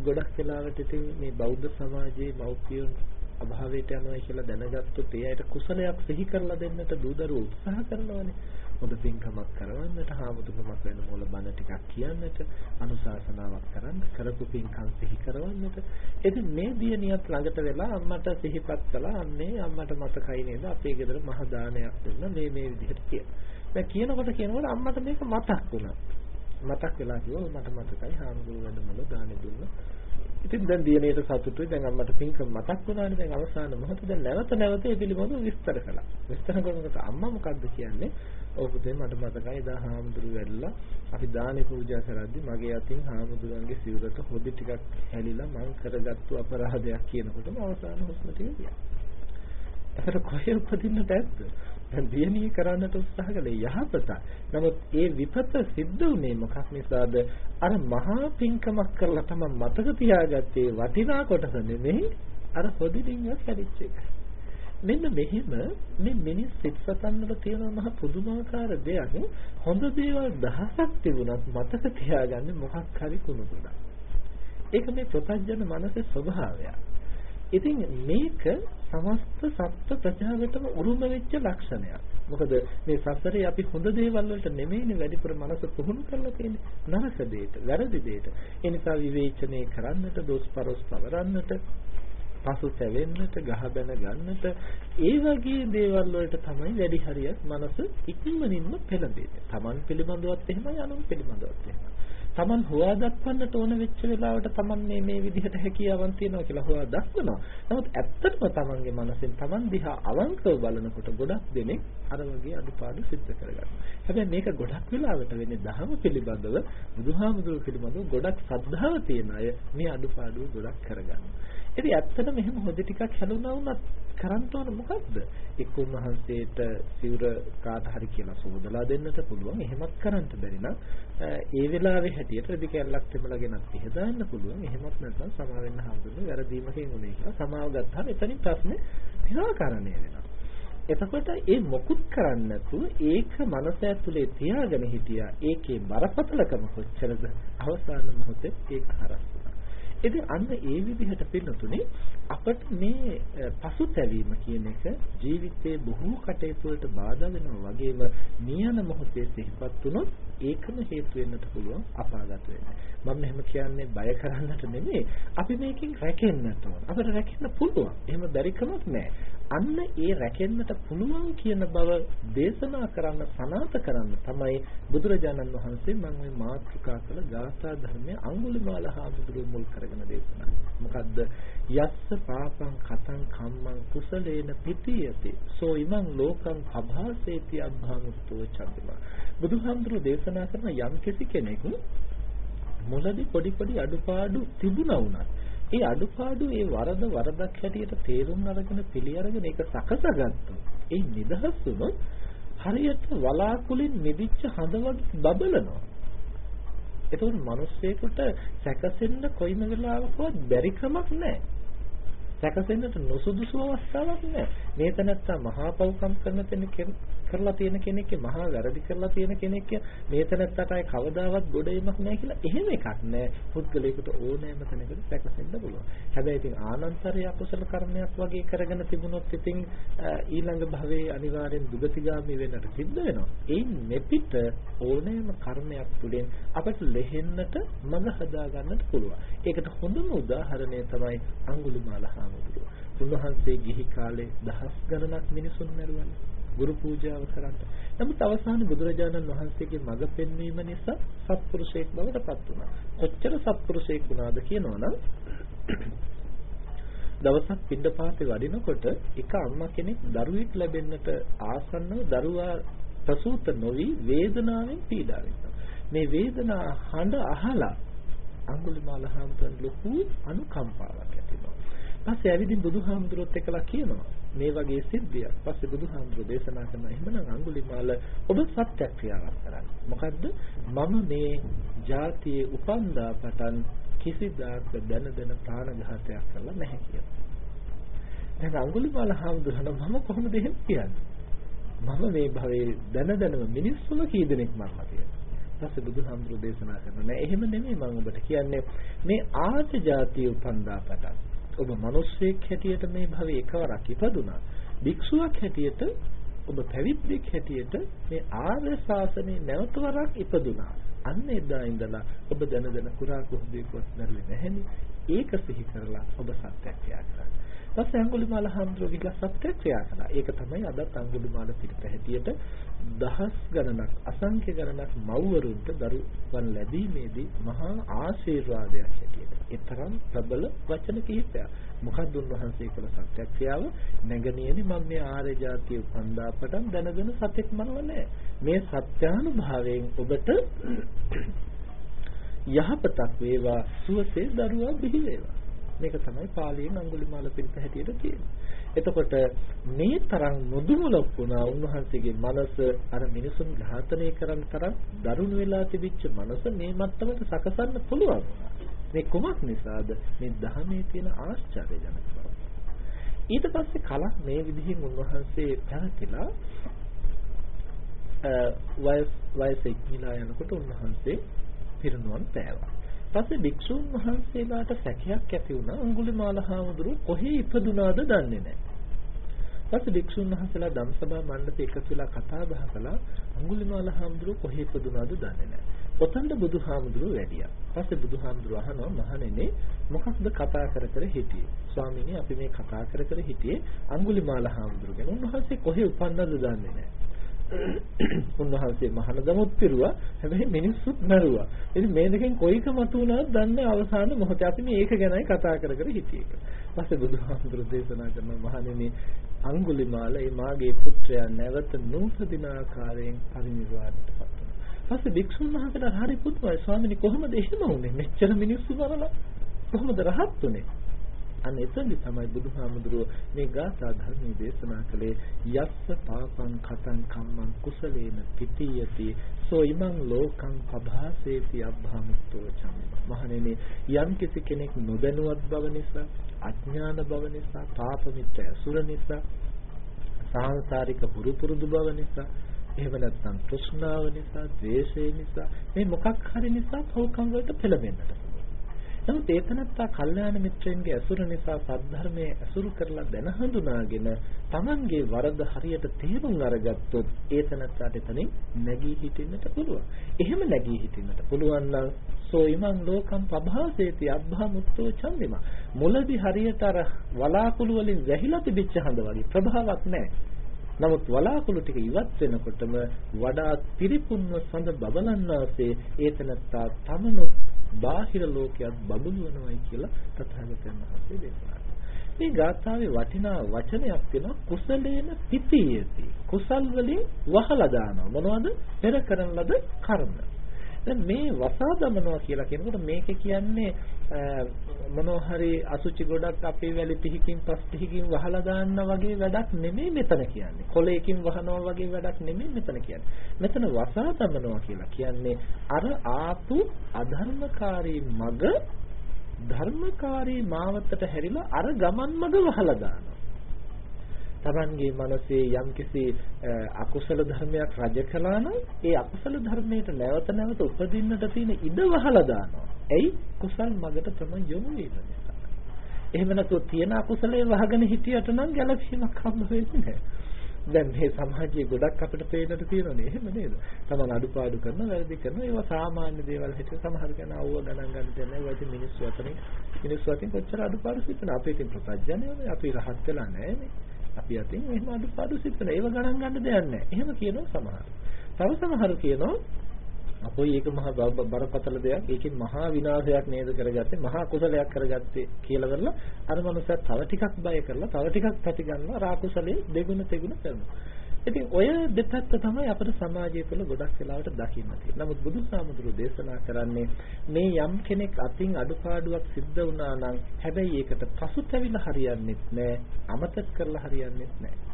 ගොඩක් වෙලාවට ඉතින් මේ බෞද්ධ සමාජයේ මව්පියන් අභාවයට යනවා කියලා දැනගත්තොත් ඒ අයට කුසලයක් සිහි කරලා දෙන්නට දූ දරුවෝ උත්සාහ කරනවානේ. හොඳ පින්කමක් කරවන්නට, හාමුදුරුවමක් වෙන මොළ බණ ටිකක් කියන්නට, අනුශාසනාවක් කරන්න, කරපු පින්කම් සිහි කරවන්නට. ඉතින් මේ දියණියත් ළඟට වෙලා අම්මට සිහිපත් කළා. අන්නේ අම්මට මතකයි නේද අපේ ගෙදර මහ දානයක් දුන්නා මේ මේ විදිහට කියලා. දැන් කියනකොට කියනකොට අම්මට මේක මතක් වුණා. මතක් වෙලා කිව්වා මට මතකයි හාමුදුරුවෝ වැඩමුළු දානෙ දුන්නා. ඉතින් දැන් දියණියට සතුටුයි දැන් අම්මට පින්කම මතක් වුණානේ දැන් අවසාන මොහොතේ දැන් නැවත නැවත ඒ පිළිබඳව විස්තර කළා. විස්තර කරනකොට අම්මා මොකද්ද කියන්නේ? ඔව් පුතේ මට මතකයි දා හාමුදුරුවෝ වැඩලා අපි දානේ පූජා කරද්දී මගේ අතින් හාමුදුරන්ගේ සිවුරට හොදි ටිකක් හැලිලා මං කරගත්තු අපරාධයක් කියනකොටම අවසාන හුස්ම ටික ගියා. ඒකට කොහේ උපදින්නට ඇත්ද? දැන් දියණිය කරන්නට උත්සාහ කළේ යහපත. නමුත් ඒ විපත සිද්ධ වුණේ මොකක් නිසාද? අර මහා පිංකමක් කරලා තමයි මතක තියාගත්තේ වටිනා කොටස නෙමෙයි අර හොදිනින්වත් හැදිච්ච එක. මෙන්න මෙහෙම මේ මිනිස් සිත් සතන් වල තියෙන මහ පුදුමාකාර දෙයක් හොඳ දේවල් දහසක් තිබුණත් මතක තියාගන්නේ මොකක් හරි කුණු ගොඩක්. ඒක මේ ප්‍රපංචන මනසේ ස්වභාවයක්. ඉතින් මේක සමස්ත සත්ත්ව ප්‍රජාවටම උරුම වෙච්ච ලක්ෂණයක්. මොකද මේ සසරේ අපි හොඳ දේවල් වලට නෙමෙයිනේ වැඩිපුර මනස පුහුණු කරලා තියෙන්නේ. නරක දෙයට, වැරදි දෙයට. ඒ නිසා විවේචනය කරන්නට, දොස්පරොස් පවරන්නට, පසුතැවෙන්නට, ගහ බැන ගන්නට, ඒ වගේ දේවල් වලට තමයි වැඩි හරියක් මනස ඉක්මනින්ම පෙළඹෙන්නේ. Taman පිළිබඳවත් එහෙමයි, අනුන් පිළිබඳවත් එහෙමයි. Taman හොවා දක්වන්නට ඕන වෙච්ච වෙලාවට Taman මේ මේ විදිහට හැකියාවන් තියනවා කියලා හොවා දක්වනවා. නමුත් ඇත්තටම Tamanගේ මනසෙන් Taman දිහා අවංකව බලනකොට ගොඩක් දෙනෙක් අර වගේ අඩුපාඩු සිද්ධ කරගන්නවා. හැබැයි මේක ගොඩක් වෙලාවට වෙන්නේ දහම පිළිබඳව බුදුහාමුදුරුවෝ පිළිබඳව ගොඩක් ශ්‍රද්ධාව තියෙන අය මේ අඩුපාඩු ගොඩක් කරගන්නවා. ඉතින් ඇත්තටම එහෙම හොදි ටිකක් හැලුණා වුණත් කරන්න ඕන මොකද්ද? එක්ක උන්වහන්සේට සිවුර කාට හරි කියලා සෝදලා දෙන්නට පුළුවන්. එහෙමත් කරන්න බැරි නම් ඒ වෙලාවේ හැටියට රෙදි කැල්ලක් තෙමලාගෙනත් පිහදාන්න පුළුවන්. එහෙමත් නැත්නම් සමා වෙන්න හම්බුනේ වැරදීමකින් උනේ කියලා සමාව ගත්තාම එතනින් ප්‍රශ්නේ निराකරණය වෙනවා. එතකොට ඒ මොකුත් කරන්නේ නැතුව ඒක මනස ඇතුලේ තියාගෙන හිටියා. ඒකේ බරපතලකම කොච්චරද? අවසාන මොහොතේ ඒක හරස් ඉතින් අන්න ඒ විදිහට පින්නතුනේ අපිට මේ පසුතැවීම කියන එක ජීවිතයේ බොහෝ කටයුතු වලට බාධා වෙනවා වගේම නියන මොහොතේ සිහිපත් වුණොත් ඒකම හේතු වෙන්නට පුළුවන් අපාගත වෙන්න. මම මෙහෙම කියන්නේ බය කරන්නට නෙමෙයි. අපි මේකෙන් රැකෙන්නට ඕන. අපිට රැකෙන්න පුළුවන්. එහෙම බැරි කමක් නැහැ. අන්න ඒ රැකෙන්නට පුළුවන් කියන බව දේශනා කරන්න සනාත කරන්න තමයි බුදුරජාණන් වහන්සේ මම මේ මාතෘකා කළ ගාථා ධර්මයේ අඟුලිමාල හාමුදුරුවෝ මුල් කරගෙන දේශනා. මොකද්ද? යස්ස පාපං කතං කම්මං කුසලේන පිටියති. සෝ ඉමං ලෝකං අභාසේති අභාමුක්තෝ චන්දිමා. බුදුහාමුදුරුවෝ දේශනා කරන යම් කෙනෙක් මුලදී පොඩි පොඩි අඩුපාඩු තිබුණා වුණත් ඒ අඩුපාඩු ඒ වරද වරදක් හැටියට තේරුම් අරගෙන පිළි අරගෙන ඒක සකසගත්තොත් ඒ නිදහස් වුණොත් හරියට වලාකුලින් මිදිච්ච හඳ වගේ බබලනවා. ඒතකොට මිනිස්සෙකුට සැකසෙන්න කොයිම වෙලාවකවත් බැරි කමක් නැහැ. සැකසෙන්නට නොසුදුසු අවස්ථාවක් නැහැ. මේ තැනත්තා මහා පව්කම් කරන තැනක කරලා තියෙන කෙනෙක්ගේ මහා වැරදි කරලා තියෙන කෙනෙක් මේ තැනත්තට අය කවදාවත් ගොඩ එීමක් නැහැ කියලා එහෙම එකක් නැහැ. පුද්ගලයාට ඕනෑම තැනකට සැකසෙන්න පුළුවන්. හැබැයි ඉතින් ආනන්තරය අකුසල කර්මයක් වගේ කරගෙන තිබුණොත් ඉතින් ඊළඟ භවයේ අනිවාර්යෙන් දුගතිගාමී වෙන්නට සිද්ධ වෙනවා. ඒන් මෙපිට ඕනෑම කර්මයක් තුළින් අපට ලෙහෙන්නට මඟ හදා ගන්නට පුළුවන්. ඒකට හොඳම උදාහරණය තමයි අඟුලිමාල හාමුදුරුවෝ. උන්වහන්සේ ගිහි කාලේ දහස් ගණනක් මිනිසුන් මැරුවනේ. ගුරු පූජාව කරන්න. නමුත් අවසානයේ බුදුරජාණන් වහන්සේගේ මඟ පෙන්වීම නිසා සත්පුරුෂයෙක් බවට පත් වුණා. කොච්චර සත්පුරුෂයෙක් වුණාද කියනවනම් [CLEARS THROAT] දවසක් පින්ඩපාතේ වඩිනකොට එක අම්මා කෙනෙක් දරුවෙක් ලැබෙන්නට ආසන්නව දරුවා ප්‍රසූත නොවි වේදනාවෙන් පීඩා වෙනවා. මේ වේදනා හඬ අහලා අඟුලිමාල හාමුදුරන් ලොකු අනුකම්පාවක් ඇති වෙනවා. පස්සේ ඇවිදින් බුදුහාමුදුරුවොත් එක්කලා කියනවා මේ වගේ සිද්ධියක්. පස්සේ බුදුහාමුදුරුවෝ දේශනා කරන එහෙමනම් අඟුලිමාල ඔබ සත්‍යක්‍රියාවක් කරන්න. මොකද්ද? මම මේ ජාතියේ උපන්දා පටන් කිසිදාක දැන දැන ප්‍රාණඝාතයක් කරලා නැහැ කියලා. දැන් අඟුලිමාල හාමුදුරන මම කොහොමද එහෙම කියන්නේ? මම මේ භවයේ දැන දැනම මිනිස්සුම කී දෙනෙක් මරලා තියෙනවා. පස්සේ බුදුහාමුදුරු දේශනා කරනවා නෑ එහෙම නෙමෙයි මම ඔබට කියන්නේ මේ ආජ જાතිය උපන්දා පටන් ඔබ මිනිස්සෙක් හැටියට මේ භවයේ එකවරක් ඉපදුනා. භික්ෂුවක් හැටියට ඔබ පැවිද්දෙක් හැටියට මේ ආර්ය ශාසනයේ නැවත වරක් ඉපදුනා. අන්න එදා ඉඳලා ඔබ දැන දැන කුරා කුහුදේකවත් නැරුවේ නැහෙනි. ඒක සිහි කරලා ඔබ සත්‍යක්‍රියා කරන්න. ඊපස්සේ අඟුලිමාල හාමුදුරුවෝ ගිහලා සත්‍යක්‍රියා කළා. ඒක තමයි අදත් අඟුලිමාල පිළිපැ හැටියට දහස් ගණනක් අසංඛ්‍ය ගණනක් මව්වරුන්ට දරුවන් ලැබීමේදී මහා ආශිර්වාදයක් හැටියට. ඒ තරම් ප්‍රබල වචන කිහිපයක්. මොකක්ද උන්වහන්සේ කළ සත්‍යක්‍රියාව නැගණියනි මම මේ ආර්ය જાතිය උපන්දා පටන් දැනගෙන සත්‍යක් මනව නැහැ. මේ සත්‍යානුභාවයෙන් ඔබට යහපතක් වේවා සුවසේ දරුවා බිහි වේවා. මේක තමයි පාලියෙන් අඟුලිමාල පිරිත හැටියට තියෙන්නේ. එතකොට මේ තරම් මුදුමුලක් වුණා උන්වහන්සේගේ මනස අර මිනිසුන් ඝාතනය කරන තරම් දරුණු වෙලා තිබිච්ච මනස මේ මට්ටමට සකසන්න පුළුවන් මේ කුමක් නිසාද මේ ධර්මයේ තියෙන ආශ්චර්යජනක බව. ඊට පස්සේ කලක් මේ විදිහින් උන්වහන්සේ පැවතිලා වයස් වයස ඉක්මලා යනකොට උන්වහන්සේ පිරිනුවන් පෑවා. පස්සේ භික්ෂුන් වහන්සේලාට සැකයක් ඇති වුණා අඟුලිමාල හාමුදුරුවෝ කොහේ ඉපදුනාද දන්නේ නැහැ. පස්සේ භික්ෂුන් වහන්සේලා ධම්සභා මණ්ඩපේ එකතු වෙලා කතා බහ කළා අඟුලිමාල හාමුදුරුවෝ කොහේ ඉපදුනාද දන්නේ නැහැ. ඔතනද බුදුහාමුදුරුවෝ වැඩියා. පස්සේ බුදුහාමුදුරුවෝ අහනවා මහණෙනි මොකක්ද කතා කර කර හිටියේ? ස්වාමීනි අපි මේ කතා කර කර හිටියේ අඟුලිමාල හාමුදුරුවෝ ගැන. උන්වහන්සේ කොහේ උපන්නද දන්නේ නැහැ. උන්වහන්සේ මහානදමුත් පිරුවා. හැබැයි මිනිස්සුත් මරුවා. ඉතින් මේ දෙකෙන් කොයික මතු වුණාද දන්නේ අවසාන මොහොතේ අපි මේක ගැනයි කතා කර කර හිටියේ. ඊපස්සේ බුදුහාමුදුරු දේශනා කරන මහණෙනි අඟුලිමාල ඒ මාගේ පුත්‍රයා නැවත නූපදින ආකාරයෙන් පරිනිර්වාණයට පත් වුණා. ඊපස්සේ භික්ෂුන් වහන්සේලා හරි පුදුමයි. ස්වාමීනි කොහොමද එහෙම වුනේ? මෙච්චර මිනිස්සු මරලා කොහොමද රහත් උනේ අන්න එතනදි තමයි බුදුහාමුදුරුව මේ ගාථා ධර්මයේ දේශනා කළේ. යස්ස පාපං කතං කම්මං කුසලේන පිටියති. සෝ ඉමං ලෝකං පභාසේති අබ්භාමුත්තෝ චම්ම. මහණෙනි යම් කිසි කෙනෙක් නොදැනුවත් බව නිසා අඥාන බව නිසා පාප මිත්‍ය අසුර නිසා සාංශාරික පුරු පුරුදු බව නිසා එහෙම නැත්නම් තෘෂ්ණාව නිසා, ද්වේෂය නිසා මේ මොකක් හරි නිසා පෞකම් වලට පෙළඹෙන්නට නමුත් ඒතනත්තා කල්යාණ මිත්‍රයන්ගේ ඇසුර නිසා සද්ධර්මයේ ඇසුරු කරලා දැන හඳුනාගෙන Tamanගේ වරද හරියට තේරුම් අරගත්තොත් ඒතනත්තාට එතනින් නැගී හිටින්නට පුළුවන්. එහෙම නැගී හිටින්නට පුළුවන් නම් සෝ ඉමං ලෝකම් පභාසේති අබ්බා මුත්තෝ චන්දිම. මුලදී හරියට අර වලාකුළු වලින් වැහිලා තිබිච්ච හඳ වගේ ප්‍රභාවක් නැහැ. නමුත් වලාකුළු ටික ඉවත් වෙනකොටම වඩා පිරිපුන්ව සඳ බබලන්නාසේ ඒතනත්තා තමනුත් බාහිර ලෝකයක් බබළුවනවායි කියලා තථාගතයන් වහන්සේ දේශනා මේ ගාථාවේ වටිනා වචනයක් තියෙනවා කුසලේන පිපියති. කුසල් වලින් වහලා දානවා. මොනවද? පෙර කරන ලද කර්ම. දැන් මේ වසා දමනවා කියලා කියනකොට මේක කියන්නේ මොනවා හරි අසුචි ගොඩක් අපේ වැලි පිහිකින් පස් පිහිකින් වහලා දාන්න වගේ වැඩක් නෙමෙයි මෙතන කියන්නේ. කොලයකින් වහනවා වගේ වැඩක් නෙමෙයි මෙතන කියන්නේ. මෙතන වසා දමනවා කියලා කියන්නේ අර ආපු අධර්මකාරී මග ධර්මකාරී මාවතට හැරිලා අර ගමන් මග වහලා දානවා. Tamanගේ මනසේ යම්කිසි අකුසල ධර්මයක් රජ කළා නම් ඒ අකුසල ධර්මයට නැවත නැවත උපදින්නට තියෙන ඉඩ වහලා දානවා. එයි කුසල් මගට තමයි යොමු වීම නිසා. එහෙම නැත්නම් තියෙන අකුසලයේ වහගෙන හිටියට නම් ගැළපීමක් හම්බ වෙන්නේ නැහැ. දැන් මේ සමාජයේ ගොඩක් අපිට පේන්නට තියෙනනේ එහෙම නේද? තමන් අඩුපාඩු කරන වැරදි කරන ඒවා සාමාන්‍ය දේවල් හිතේ සමහර කෙනා අවුව ගණන් ගන්න දෙන්නේ ඒවා ඉතින් මිනිස්සු අතරින් මිනිස්සු අතින් කොච්චර අඩුපාඩු සිතන අපේ ඉතින් ප්‍රත්‍යඥයනේ අපි රහත් වෙලා නැහැනේ. අපි අතින් එහෙම අඩුපාඩු සිතන ඒව ගණන් ගන්න දෙයක් නැහැ. එහෙම කියනවා සමහර. තව සමහර කියනවා අපොයි ඒක මහා බරපතල දෙයක්. ඒකෙන් මහා විනාශයක් නේද කරගත්තේ. මහා කුසලයක් කරගත්තේ කියලා කරලා අර මනුස්සයා තව ටිකක් බය කරලා තව ටිකක් පැති ගන්නවා. රාකුසලේ දෙගුණ තෙගුණ කරනවා. ඉතින් ඔය දෙපැත්ත තමයි අපේ සමාජය තුළ ගොඩක් වෙලාවට දකින්න තියෙන්නේ. නමුත් බුදුසාමුදුරු දේශනා කරන්නේ මේ යම් කෙනෙක් අතින් අඩුපාඩුවක් සිද්ධ වුණා නම් හැබැයි ඒකට පසුතැවිලා හරියන්නේත් නැහැ, අමතක කරලා හරියන්නේත් නැහැ.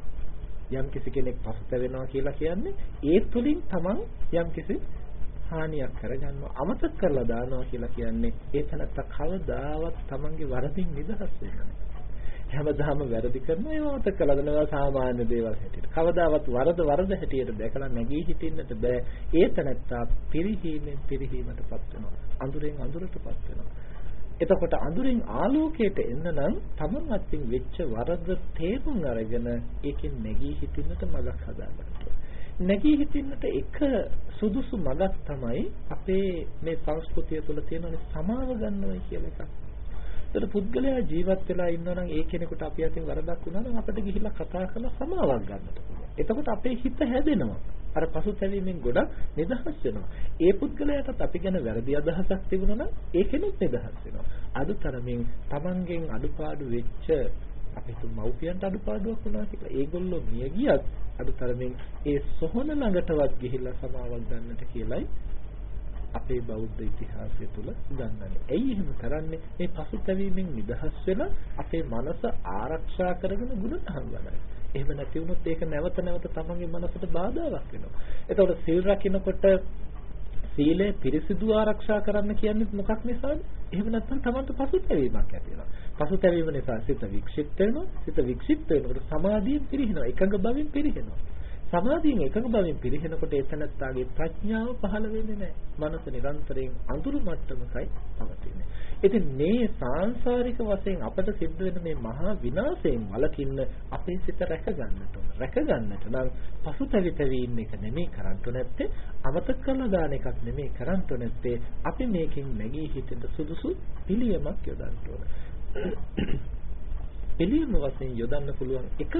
යම් කිසි කෙනෙක් පසුතැවෙනවා කියලා කියන්නේ ඒ තුලින් තමන් යම් කිසි හානියක් කරගන්නවා අමතක කරලා දානවා කියලා කියන්නේ ඒ තැනත්ත කවදාවත් තමන්ගේ වරදින් නිදහස් වෙන්නේ නැහැ. හැමදාම වැරදි කරනවා ඒව මතක කළා දනවා සාමාන්‍ය දේවල් හැටියට. කවදාවත් වරද වරද හැටියට දැකලා නැගී හිටින්නට බෑ. ඒ තැනත්තා පිරිහීමෙන් පිරිහීමටපත් වෙනවා. අඳුරෙන් අඳුරටපත් වෙනවා. එතකොට අඳුරින් ආලෝකයට එන්න නම් තමන් අත්ින් වෙච්ච වරද තේරුම් අරගෙන ඒකෙන් නැගී හිටින්නට මඟක් හදාගන්න. නැගී හිටින්නට එක සුදුසු මඟක් තමයි අපේ මේ සංස්කෘතිය තුළ තියෙන සමාව ගන්නවයි කියලා එකක්. ඒතර පුද්ගලයා ජීවත් වෙලා ඉන්නවා නම් ඒ කෙනෙකුට අපි අතින් වරදක් වුණා නම් අපිට ගිහිල්ලා කතා කරලා සමාවක් ගන්නට පුළුවන්. එතකොට අපේ හිත හැදෙනවා. අර පසුතැවීමෙන් ගොඩක් නිදහස් වෙනවා. ඒ පුද්ගලයාටත් අපි ගැන වැරදි අදහසක් තිබුණා නම් ඒ කෙනෙක් නිදහස් වෙනවා. අදුතරමින් Tamanගෙන් අඩුපාඩු වෙච්ච අපි හිතමු මව්පියන්ට අඩුපාඩුවක් වුණා කියලා. ඒගොල්ලෝ මිය ගියත් අදුතරමින් ඒ සොහොන ළඟටවත් ගිහිල්ලා සමාවක් ගන්නට කියලයි අපේ බෞද්ධ ඉතිහාසය තුල ගන්නනේ. ඇයි එහෙම කරන්නේ? මේ පසුතැවීමෙන් නිදහස් වෙලා අපේ මනස ආරක්ෂා කරගෙන ගුණ දහම් වඩයි. එහෙම නැති වුණොත් ඒක නැවත නැවත තමන්ගේ මනසට බාධාවක් වෙනවා. එතකොට සීල් රකින්නකොට සීලය පිරිසිදු ආරක්ෂා කරන්න කියන්නේ මොකක් නිසාද? එහෙම නැත්නම් තමන්ට පසුතැවීමක් ඇති වෙනවා. පසුතැවීම නිසා සිත වික්ෂිප්ත වෙනවා. සිත වික්ෂිප්ත වෙනකොට සමාධියෙන් පිරිහිනවා. එකඟ බවින් පිරිහෙනවා. සමාධියෙන් එකඟ බවින් පිරිහෙනකොට එතනත්තාගේ ප්‍රඥාව පහළ වෙන්නේ නැහැ. මනස නිරන්තරයෙන් අඳුරු මට්ටමකයි පවතින්නේ. ඉතින් මේ සාංශාරික වශයෙන් අපට සිද්ධ වෙන මේ මහා විනාශයෙන් වළකින්න අපේ සිත රැක ගන්නට ඕන. රැක ගන්නට නම් පසුතැවි තැවි ඉන්න එක නෙමෙයි කරන්න නැත්තේ අමතක කරලා දාන එකක් නෙමෙයි කරන්න නැත්තේ අපි මේකෙන් නැගී හිටින්න සුදුසු පිළියමක් යොදන්න ඕන. [COUGHS] පිළියම වශයෙන් යොදන්න පුළුවන් එක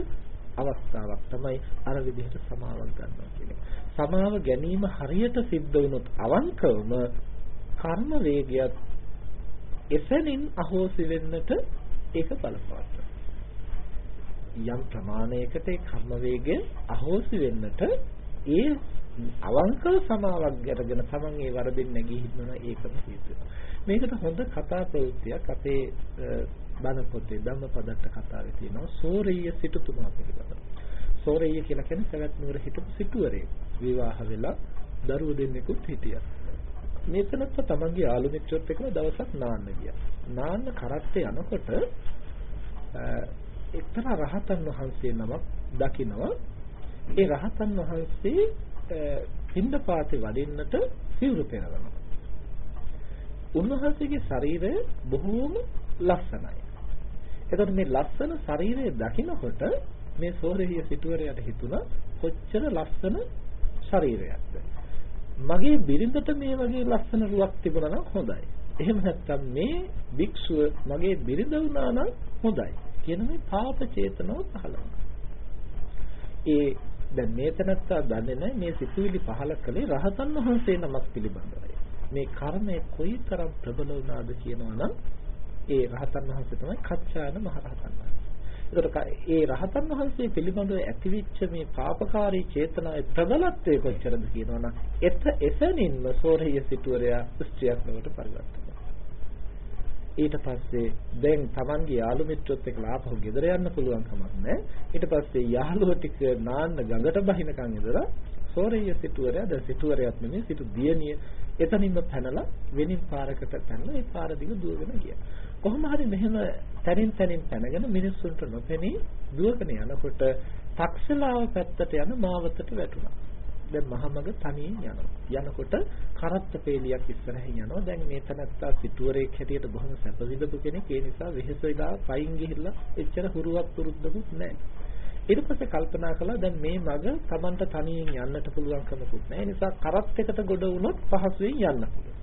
අවස්ථාවක් තමයි අර විදිහට සමාවක් ගන්නවා කියන්නේ. සමාව ගැනීම හරියට සිද්ධ වුණොත් අවංකවම කර්ම වේගයත් එසැනින් අහෝසි වෙන්නට ඒක බලපානවා. යම් ප්‍රමාණයකට ඒ කර්ම වේගය අහෝසි වෙන්නට ඒ අවංකව සමාවක් ගැටගෙන තමන් ඒ වරදින් නැගී හිටිනවා ඒකම හේතු මේකට හොඳ කතා ප්‍රවෘත්තියක් අපේ බණ පොතේ ධම්මපදට්ට කතාවේ තියෙනවා සෝරිය සිටුතුමා පිළිබඳව. සෝරිය කියලා කියන්නේ සවැත් නුවර හිටපු සිටුවරයෙක්. විවාහ වෙලා දරුවෝ දෙන්නෙකුත් හිටියා. මේතනත් තමන්ගේ යාළු මිත්‍රයොත් එක්කම දවසක් නාන්න ගියා. නාන්න කරත්තේ යනකොට එක්තරා රහතන් වහන්සේ නමක් දකිනවා. ඒ රහතන් වහන්සේ පින්දපාතේ වඩින්නට සිවුරු පෙරවනවා. උන්වහන්සේගේ ශරීරය බොහෝම ලස්සනයි. එතකොට මේ ලස්සන ශරීරය දකිනකොට මේ සෝරෙහිය සිටුවරයට හිතුණා කොච්චර ලස්සන ශරීරයක්ද. මගේ බිරිඳට මේ වගේ ලස්සන රුවක් තිබුණා නම් හොඳයි. එහෙම නැත්නම් මේ භික්ෂුව මගේ බිරිඳ වුණා නම් හොඳයි. කියන මේ පාප චේතනාව පහළ ඒ දැන් මේ තනත්තා දන්නේ නැහැ මේ සිතුවිලි පහළ කළේ රහතන් වහන්සේ නමක් පිළිබඳවයි. මේ කර්මය කොයිතරම් ප්‍රබල වුණාද කියනවා නම් ඒ රහතන් වහන්සේ තමයි කච්චායන මහරහතන් වහන්සේ. ඒකට ඒ රහතන් වහන්සේ පිළිබඳව ඇතිවිච්ච මේ පාපකාරී චේතනාවේ ප්‍රබලත්වය කොච්චරද කියනවනම් එත එසැනින්ම සෝරිය සිටුවරයා ස්ත්‍රියක් බවට පරිවර්තනය ඊට පස්සේ දැන් Tamanගේ යාළු මිත්‍රොත් එක්ක ආපහු ගෙදර යන්න පුළුවන් කමක් නැහැ. ඊට පස්සේ යාළුවෝ ටික නාන්න ගඟට බහිනකන් ඉඳලා සෝරිය සිටුවරයා දැන් සිටුවරයාත් නෙමෙයි සිටු දියණිය එතනින්ම පැනලා වෙනින් පාරකට පැනලා ඒ පාර දිග දුවගෙන ගියා. කොහොම හරි මෙහෙම තනින් තනින් පැනගෙන මිනිස්සුන්ට නොපෙනී දුවගෙන යනකොට තක්ෂලාව පැත්තට යන මාවතට වැටුණා. දැන් මහමග තනියෙන් යනවා. යනකොට කරත්ත පේලියක් ඉස්සරහින් යනවා. දැන් මේ තනත්තා සිටුවරේක් හැටියට බොහොම සැප විඳපු කෙනෙක්. ඒ නිසා වෙහෙස වෙලා පයින් ගිහිල්ලා එච්චර හුරුවක් පුරුද්දකුත් නැහැ. ඊට පස්සේ කල්පනා කළා දැන් මේ මග Tamanට තනියෙන් යන්නට පුළුවන් කමකුත් නැහැ. ඒ නිසා කරත් එකට ගොඩ වුණොත් පහසුවෙන් යන්න පුළුවන්.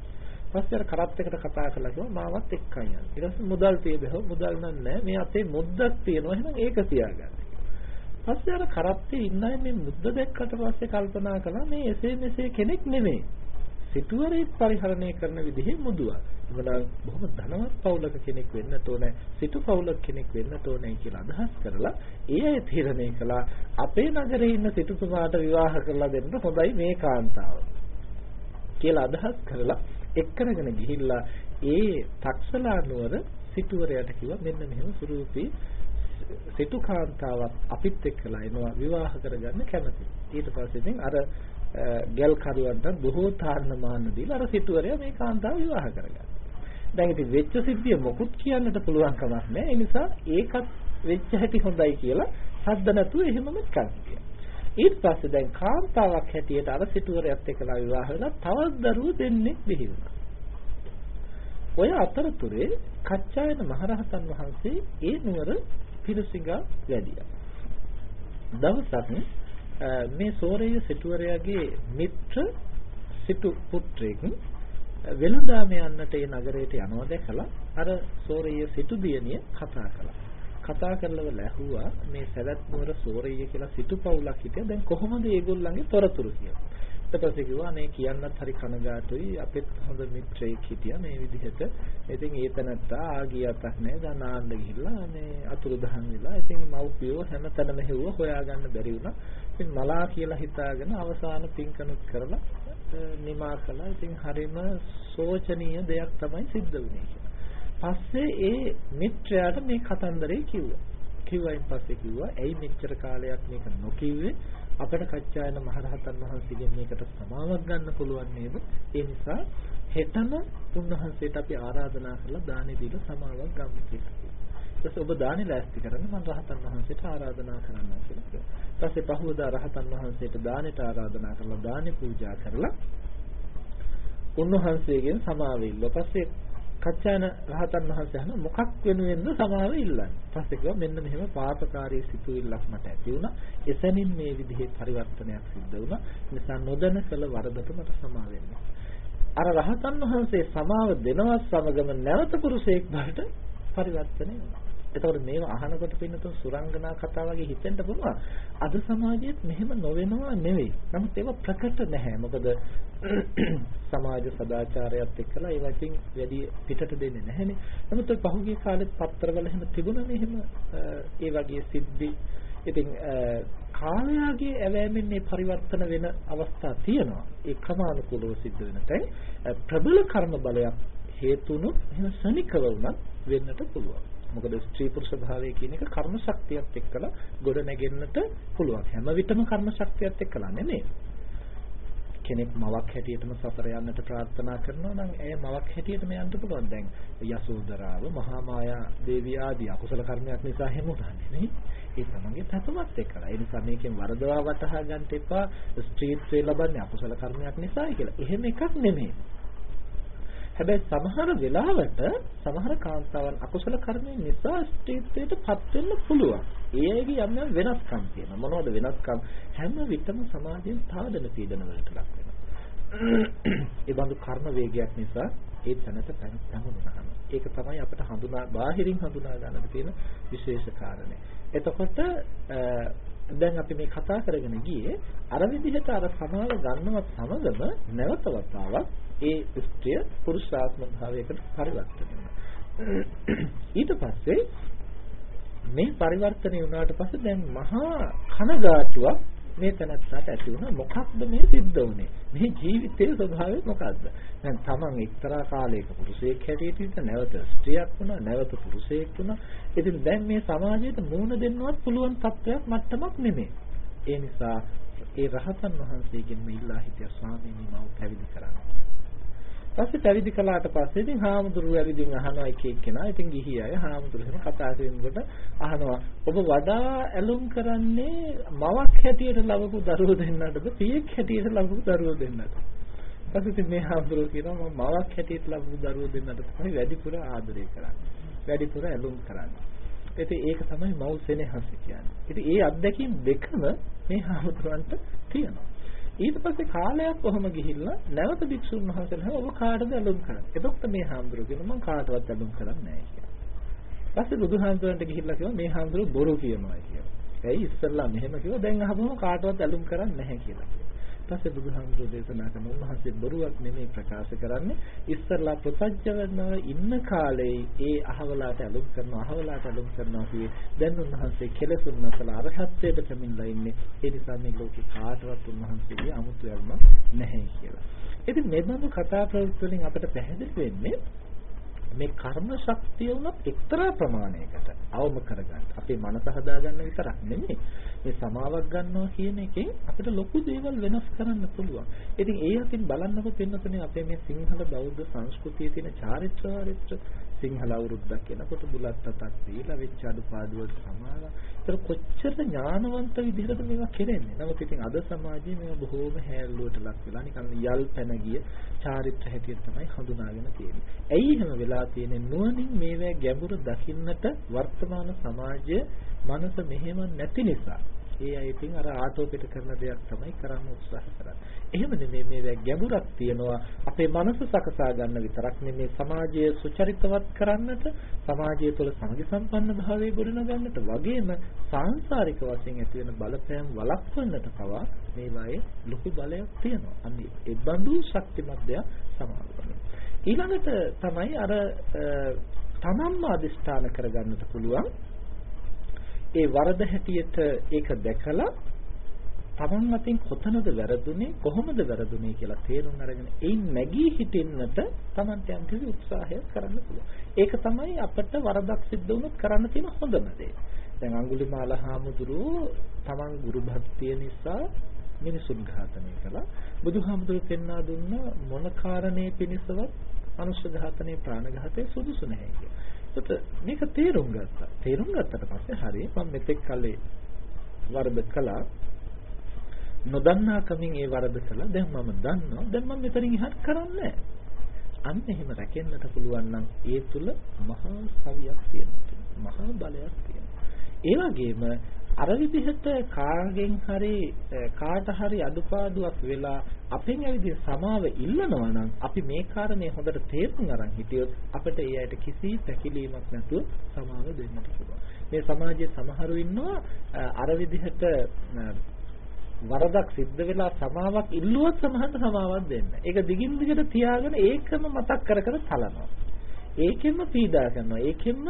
පස්සේ අර කරත් එකට කතා කරලා කිව්වා මාවත් එක්කන් යන්න. ඊට පස්සේ මුදල් තියබහ මුදල් නැහැ. මේ අතේ මුද්දක් තියෙනවා. එහෙනම් ඒක තියාගන්න. පස්සේ අර කරත්තේ ඉන්න අය මේ මුද්ද දැක්කට පස්සේ කල්පනා කළා මේ එසේ මෙසේ කෙනෙක් නෙමෙයි. සිටුවරේ පරිහරණය කරන විදිහේ මුදුවක්. මොනවා බොහොම ධනවත් පවුලක කෙනෙක් වෙන්නට ඕනේ සිටු පවුලක කෙනෙක් වෙන්නට ඕනේ කියලා අදහස් කරලා ඒ අය තීරණය කළා අපේ නගරේ ඉන්න සිටුතුමාට විවාහ කරලා දෙන්න හොඳයි මේ කාන්තාව කියලා අදහස් කරලා එක්කරගෙන ගිහිල්ලා ඒ තක්සලා නුවර සිටුවරයට කිව්වා මෙන්න මෙහෙම සුරූපී සිටු කාන්තාවක් අපිත් එක්කලා එනවා විවාහ කරගන්න කැමති. ඊට පස්සේ ඉතින් අර ගල් කරුවන්ට බොහෝ තාරණ මාන්න දීලා අර සිටුවරයා මේ කාන්තාව විවාහ කරගන්නවා. දැන් ඉතින් වෙච්ච සිද්ධිය මොකුත් කියන්නට පුළුවන් කමක් නැහැ. ඒ නිසා ඒකත් වෙච්ච හැටි හොඳයි කියලා සද්ද නැතුව එහෙමම කන්තිය. ඊට පස්සේ දැන් කාන්තාවක් හැටියට අර සිටුවරයත් එක්කලා විවාහ වෙලා තවත් දරුවෝ දෙන්නෙක් බිහි වුණා. ඔය අතරතුරේ කච්චායන මහරහතන් වහන්සේ ඒ නුවර පිරිසිඟා වැඩියා. දවසක් මේ සෝරේය සිටුවරයාගේ මිත්‍ර සිටු පුත්‍රයෙක් වෙළඳාම යන්නට ඒ නගරයට යනවා දැකලා අර සෝරේය සිටු දියණිය කතා කළා. කතා කරලව ඇහුවා මේ සවැත් නුවර සෝරේය කියලා සිටු පවුලක් හිටියා. දැන් කොහොමද ඒගොල්ලන්ගේ තොරතුරු කියලා. ඊට පස්සේ කිව්වා අනේ කියන්නත් හරි කනගාටුයි අපෙත් හොඳ මිත්‍රයෙක් හිටියා මේ විදිහට. ඉතින් ඒ තැනත්තා ආගියතක් නෑ දැන් ආන්න ගිහිල්ලා මේ අතුරුදහන් වෙලා. ඉතින් මව්පියෝ හැමතැනම හෙව්ව හොයාගන්න බැරි වුණා. ඉතින් මලා කියලා හිතාගෙන අවසාන පින්කනුත් කරලා නිමා කළා. ඉතින් හරිම සෝචනීය දෙයක් තමයි සිද්ධ වුනේ පස්සේ ඒ මිත්‍රයාට මේ කතන්දරේ කිව්වා. කිව්වයින් පස්සේ කිව්වා ඇයි මෙච්චර කාලයක් මේක නොකිව්වේ? අපිට කච්චායන මහරහතන් වහන්සේගෙන් මේකට සමාවක් ගන්න පුළුවන් නේද? ඒ නිසා හෙටම උන්වහන්සේට අපි ආරාධනා කරලා දානෙ දීලා සමාවක් ගමු කියලා. ඊට ඔබ දානෙ ලෑස්ති කරන්න මම රහතන් වහන්සේට ආරාධනා කරන්න කියලා කිව්වා. ඊපස්සේ පහවදා රහතන් වහන්සේට දානෙට ආරාධනා කරලා දානෙ පූජා කරලා උන්වහන්සේගෙන් සමාව ඉල්ලුවා. පස්සේ කච්චාන රහතන් වහන්සේ අහන මොකක් වෙනුවෙන්ද සමාව ඉල්ලන්නේ? පස්සේ කිව්වා මෙන්න මෙහෙම පාපකාරී සිතුවිල්ලක් මට ඇති වුණා. එසැනින් මේ විදිහේ පරිවර්තනයක් සිද්ධ වුණා. නිසා නොදැන කළ වරදට මට සමාව වෙන්න. අර රහතන් වහන්සේ සමාව දෙනවත් සමගම නැවත පුරුෂයෙක් බවට පරිවර්තනය වුණා. එතකොට මේව අහනකොට පින්නතුන් සුරංගනා කතා වගේ හිතෙන්න පුළුවන්. අද සමාජයේත් මෙහෙම නොවෙනවා නෙවෙයි. නමුත් ඒව ප්‍රකට නැහැ. මොකද [CLEARS THROAT] සමාජ සදාචාරයත් එක්කලා ඒ වචින් වැඩි පිටට දෙන්නේ නැහැනේ. නමුත් පහුගිය කාලෙත් පත්තරවල එහෙම තිබුණානේ එහෙම ඒ වගේ සිද්ධි. ඉතින් කාලයාගේ ඇවෑමෙන් මේ පරිවර්තන වෙන අවස්ථා තියෙනවා. ඒ ක්‍රමානුකූලව සිද්ධ වෙන තැන් ප්‍රබල කර්ම බලයක් හේතුණු එහෙම සනිකව වුණත් වෙන්නට පුළුවන්. මොකද ස්ත්‍රී පුරුෂ භාවය කියන එක කර්ම ශක්තියත් එක්කලා ගොඩ නැගෙන්නට පුළුවන්. හැම විටම කර්ම ශක්තියත් එක්කලා නෙමෙයි. කෙනෙක් මවක් හැටියටම සසර යන්නට ප්‍රාර්ථනා කරනවා නම් එය මවක් හැටියටම යන්න පුළුවන්. දැන් යසෝදරාව, මහා මායා දේවිය ආදී අකුසල කර්මයක් නිසා හැමුණානේ නේ. ඒ තමන්ගේ තතුමත් එක්කලා. ඒ නිසා මේකෙන් වරදවා වටහා ගන්න එපා. ස්ත්‍රීත්වයේ ලබන්නේ අකුසල කර්මයක් නිසායි කියලා. එහෙම එකක් නෙමෙයි. හැබැයි සමහර වෙලාවට සමහර කාන්තාවන් අකුසල කර්මයන් නිසා ස්ත්‍රීත්වයට පත් වෙන්න පුළුවන්. ඒ අයගේ යම් යම් වෙනස්කම් තියෙනවා. මොනවද වෙනස්කම්? හැම විටම සමාජයෙන් තාඩන පීඩන වලට ලක් වෙනවා. ඒ බඳු කර්ම වේගයක් නිසා ඒ තැනට පැමුණුනහම. ඒක තමයි අපිට හඳුනා බාහිරින් හඳුනා ගන්නට තියෙන විශේෂ කාරණේ. එතකොට දැන් අපි මේ කතා කරගෙන ගියේ අර විදිහට අර සමාව ගන්නවත් සමගම නැවත වතාවක් ඒ ස්ත්‍රිය පුරුෂාත්ම භාවයකට පරිවර්තනය වෙනවා. ඊට පස්සේ මේ පරිවර්තනය වුණාට පස්සේ දැන් මහා කනගාටුවක් මේ තැනත්තාට ඇති වුණා. මොකක්ද මේ සිද්ධ වුනේ? මේ ජීවිතයේ ස්වභාවය මොකක්ද? දැන් Taman එක්තරා කාලයක පුරුෂයෙක් හැටියට ඉඳ නැවත ස්ත්‍රියක් වුණා නැවත පුරුෂයෙක් වුණා. ඉතින් දැන් මේ සමාජයට මුහුණ දෙන්නවත් පුළුවන් තත්ත්වයක් මට්ටමක් නෙමෙයි. ඒ නිසා ඒ රහතන් වහන්සේගෙන් මේ ඉල්ලා හිටිය ස්වාමීනි මව පැවිදි කරන්න. පස්සේ පැවිදි කළාට පස්සේ ඉතින් හාමුදුරුවෝ ඇවිදින් අහනවා එක එක්කෙනා. ඉතින් ගිහි අය හාමුදුරුවෝ කතා කරනකොට අහනවා ඔබ වඩා ඇලුම් කරන්නේ මවක් හැටියට ලබපු දරුවෝ දෙන්නටද පියෙක් හැටියට ලබපු දරුවෝ දෙන්නටද? පස්සේ ඉතින් මේ හාමුදුරුවෝ කියනවා මම මවක් හැටියට ලබපු දරුවෝ දෙන්නට තමයි වැඩිපුර ආදරය කරන්නේ. වැඩිපුර ඇලුම් කරන්නේ. ඉතින් ඒක තමයි මව් සෙනෙහස කියන්නේ. ඉතින් ඒ අත්දැකීම් දෙකම මේ හාමුදුරුවන්ට තියෙනවා. ඊට පස්සේ කාලයක් කොහොම ගිහිල්ලා නැවත භික්ෂුන් වහන්සේලා ඔබ කාටද ඇලුම් කරන්නේ? එතකොට මේ හාමුදුරුවෝ කියනවා මම කාටවත් ඇලුම් කරන්නේ නැහැ කියලා. පස්සේ බුදුහාමුදුරන්ට ගිහිල්ලා කිව්වා මේ හාමුදුරුවෝ බොරු කියනවා කියලා. ඇයි ඉස්සෙල්ලා මෙහෙම කිව්වා දැන් අහපුවම කාටවත් ඇලුම් කරන්නේ නැහැ කියලා. ඊපස්සේ බුදුහාමුදුරේ දේශනා කරන උන්වහන්සේ බොරුවක් නෙමෙයි ප්‍රකාශ කරන්නේ. ඉස්සරලා ප්‍රත්‍යජවනව ඉන්න කාලේ ඒ අහවලාට අලුම් කරනවා අහවලාට අලුම් කරනවා කියේ දැන් උන්වහන්සේ කෙලසුන් නැසලා අරහත්ත්වයට පැමිණලා ඉන්නේ. ඒ නිසා මේ ලෝකේ කාටවත් උන්වහන්සේගේ 아무තු යල්මක් නැහැ කියලා. ඉතින් මේ බඳු කතා ප්‍රවෘත්ති වලින් අපිට පැහැදිලි වෙන්නේ මේ කර්ම ශක්තිය උනත් එක්තරා ප්‍රමාණයකට අවම කරගන්න. අපේ මනස හදාගන්න විතරක් නෙමෙයි. මේ සමාවක් ගන්නවා කියන එකෙන් අපිට ලොකු දේවල් වෙනස් කරන්න පුළුවන්. ඉතින් ඒ අතින් බලන්නකො පින්නතුනේ අපේ මේ සිංහල බෞද්ධ සංස්කෘතියේ තියෙන චාරිත්‍ර වාරිත්‍ර සිංහල අවුරුද්දක් කියනකොට බුලත් තතක් දීලා වෙච්ච අඩුපාඩුවල් සමාලා. ඒතර කොච්චර ඥානවන්ත විදිහටද මේවා කෙරෙන්නේ. නමුත් ඉතින් අද සමාජයේ මේවා බොහෝම හැල්ලුවට ලක් වෙලා නිකන් යල් පැන ගිය චාරිත්‍ර හැටියට තමයි හඳුනාගෙන තියෙන්නේ. ඇයි එහෙම වෙලා තියෙන්නේ? නුවණින් මේවා ගැඹුර දකින්නට වර්තමාන සමාජයේ මනස මෙහෙම නැති නිසා. ඒ අය ඉතින් අර ආටෝපෙට කරන දෙයක් තමයි කරන්න උත්සාහ කරන්නේ. එහෙම නෙමෙයි මේ ගැඹුරක් තියෙනවා. අපේ මනස සකසා ගන්න විතරක් නෙමෙයි සමාජය සුචරිතවත් කරන්නට, සමාජය තුළ සමගි සම්පන්න භාවය ගොඩනගන්නට වගේම සාංශාරික වශයෙන් ඇති වෙන බලපෑම් වළක්වන්නට පවා මේවායේ ලොකු බලයක් තියෙනවා. අන්න ඒ බඳු ශක්තිමත් දෙයක් සමාජ ඊළඟට තමයි අර තමන්ම අදිස්ථාන කරගන්නට පුළුවන් ඒ වරද හැටියට ඒක දැකලා තමන් අතින් කොතනද වැරදුනේ කොහොමද වැරදුනේ කියලා තේරුම් අරගෙන එයින් නැගී හිටින්නට තමන්ට යම් කිසි උත්සාහයක් කරන්න පුළුවන්. ඒක තමයි අපිට වරදක් සිද්ධ වුණොත් කරන්න තියෙන හොඳම දේ. දැන් අඟුලිමාල හාමුදුරුවෝ තමන් ගුරු භක්තිය නිසා මිනිසුන් ඝාතනය කළා. බුදුහාමුදුරුවෝ පෙන්වා දුන්න මොන කාරණේ පිණිසවත් මනුෂ්‍ය ඝාතනයේ ප්‍රාණඝාතයේ සුදුසු නැහැ කියලා. එතකොට මේක තේරුම් ගත්තා. තේරුම් ගත්තට පස්සේ හරි මම මෙතෙක් කලේ වරද කළා. නොදන්නා කමින් ඒ වරද කළා. දැන් මම දන්නවා. දැන් මම මෙතනින් ඉහට කරන්නේ අන්න එහෙම රැකෙන්නට පුළුවන් නම් ඒ තුල මහා සවියක් තියෙනවා. මහා බලයක් තියෙනවා. ඒ වගේම අර විදිහට කාගෙන් හරි කාට හරි අඩුපාඩුවක් වෙලා අපෙන් ඇවිදින් සමාව ඉල්ලනවා නම් අපි මේ කාරණේ හොඳට තේරුම් අරන් හිටියොත් අපිට ඒ අයට කිසි පැකිලීමක් නැතුව සමාව දෙන්නට පුළුවන්. මේ සමාජයේ සමහරු ඉන්නවා අර විදිහට වරදක් සිද්ධ වෙලා සමාවක් ඉල්ලුවොත් සමහරට සමාවක් දෙන්න. ඒක දිගින් දිගට තියාගෙන ඒකම මතක් කර කර තලනවා. ඒකෙන්ම පීඩා කරනවා. ඒකෙන්ම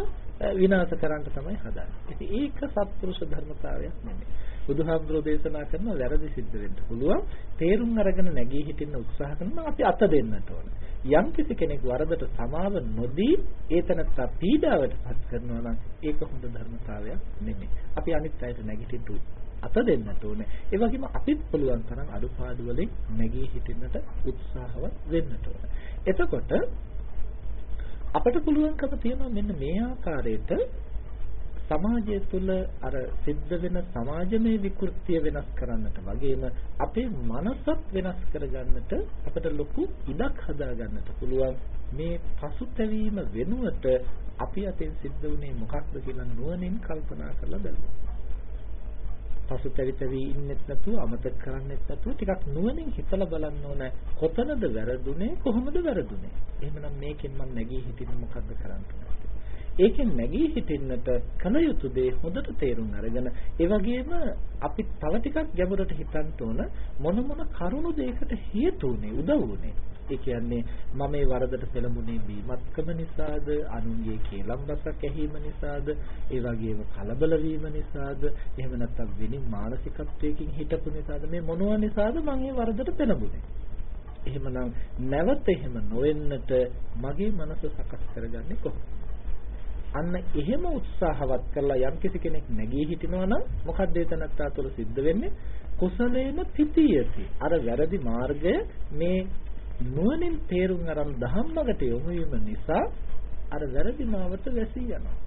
විනාශ කරන්න තමයි හදන්නේ. ඉතින් ඒක සත්පුරුෂ ධර්මතාවයක් නෙමෙයි. බුදුහාමුදුරෝ දේශනා කරන වැරදි සිද්ධ වෙන්න පුළුවන්. තේරුම් අරගෙන නැගී හිටින්න උත්සාහ කරනවා අපි අත දෙන්නට ඕන. යම් කිසි කෙනෙක් වරදට සමාව නොදී ඒතනත්ත පීඩාවට පත් කරනවා නම් ඒක හොඳ ධර්මතාවයක් නෙමෙයි. අපි අනිත් අයට නැගිටින්න අත දෙන්නට ඕනේ. ඒ වගේම අපිත් පුළුවන් තරම් අඩුපාඩු වලින් නැගී හිටින්නට උත්සාහවත් වෙන්නට ඕනේ. එතකොට අපට පුළුවන්කම තියෙනවා මෙන්න මේ ආකාරයට සමාජය තුළ අර සිද්ධ වෙන සමාජමය විකෘතිය වෙනස් කරන්නට වගේම අපේ මනසත් වෙනස් කරගන්නට අපිට ලොකු ඉඩක් හදාගන්නට පුළුවන් මේ පසුතැවීම වෙනුවට අපි අතෙන් සිද්ධ වුණේ මොකක්ද කියලා නුවණින් කල්පනා කරලා බලමු. පසුතැවිතවි ඉන්නෙත් නැතුව අමතක කරන්නෙත් නැතුව ටිකක් නුවණින් හිතලා බලන්න ඕන කොතනද වැරදුනේ කොහොමද වැරදුනේ? එහෙමනම් මේකෙන් මම නැගී හිටින්න මොකද්ද කරන්න ඒකෙන් නැගී හිටින්නට කල යුතු දේ හොඳට තේරුම් අරගෙන ඒ වගේම අපි තව ටිකක් ගැඹුරට හිතන්න ඕන මොන මොන කරුණු දෙයකට හේතු උනේ උදව් උනේ ඒ කියන්නේ මම මේ වරදට පෙළඹුණේ බීමත්කම නිසාද? අනුන්ගේ කේලම් රසක් ඇහිම නිසාද? ඒ වගේම කලබල වීම නිසාද? එහෙම නැත්නම් වෙනින් මානසිකත්වයකින් හිටපු නිසාද? මේ මොනවා නිසාද මම මේ වරදට පෙළඹුණේ? එහෙමනම් නැවත එහෙම නොවෙන්නට මගේ මනස සකස් කරගන්නේ කොහොමද? අන්න එහෙම උත්සාහවත් කරලා යම් කෙනෙක් නැගී හිටිනවා නම් මොකක්ද ඒ තනත්තා තුළ සිද්ධ වෙන්නේ? කුසලේන පිටියති අර වැරදි මාර්ගය මේ නුවණින් තේරුම් අරන් ධම්මකට යොමු වීම නිසා අර වැරදි මාවත වැසී යනවා.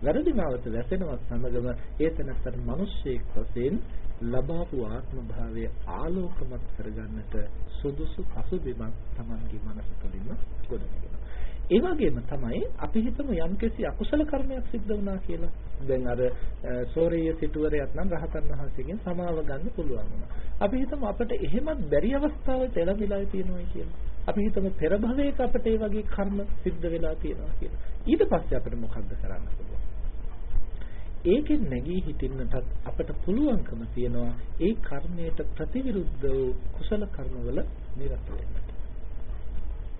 වැරදි මාවත වැසෙනවත් සමගම ඒ තැනත්තට මිනිස්සෙක් වශයෙන් ලබාපු ආත්ම භාවය ආලෝකමත් කරගන්නට සුදුසු පසුබිමක් Tamanගේ මනස තුළින්ම ගොඩනගෙනවා. ඒ වගේම තමයි අපි හිතමු යම්කිසි අකුසල කර්මයක් සිද්ධ වුණා කියලා. දැන් අර සෝරිය සිටුවරයක් නම් රහතන් වහන්සේගෙන් සමාව ගන්න පුළුවන් වුණා. අපි හිතමු අපිට එහෙමත් බැරි අවස්ථාවක එළඹිලා තියෙනවා කියලා. අපි හිතමු පෙර භවයක අපිට ඒ වගේ කර්ම සිද්ධ වෙලා තියෙනවා කියලා. ඊට පස්සේ අපිට මොකද්ද කරන්න පුළුවන්? ඒකෙන් නැගී හිටින්නටත් අපට පුළුවන්කම තියෙනවා ඒ කර්මයට ප්‍රතිවිරුද්ධ වූ කුසල කර්මවල නිරත වෙන්නට.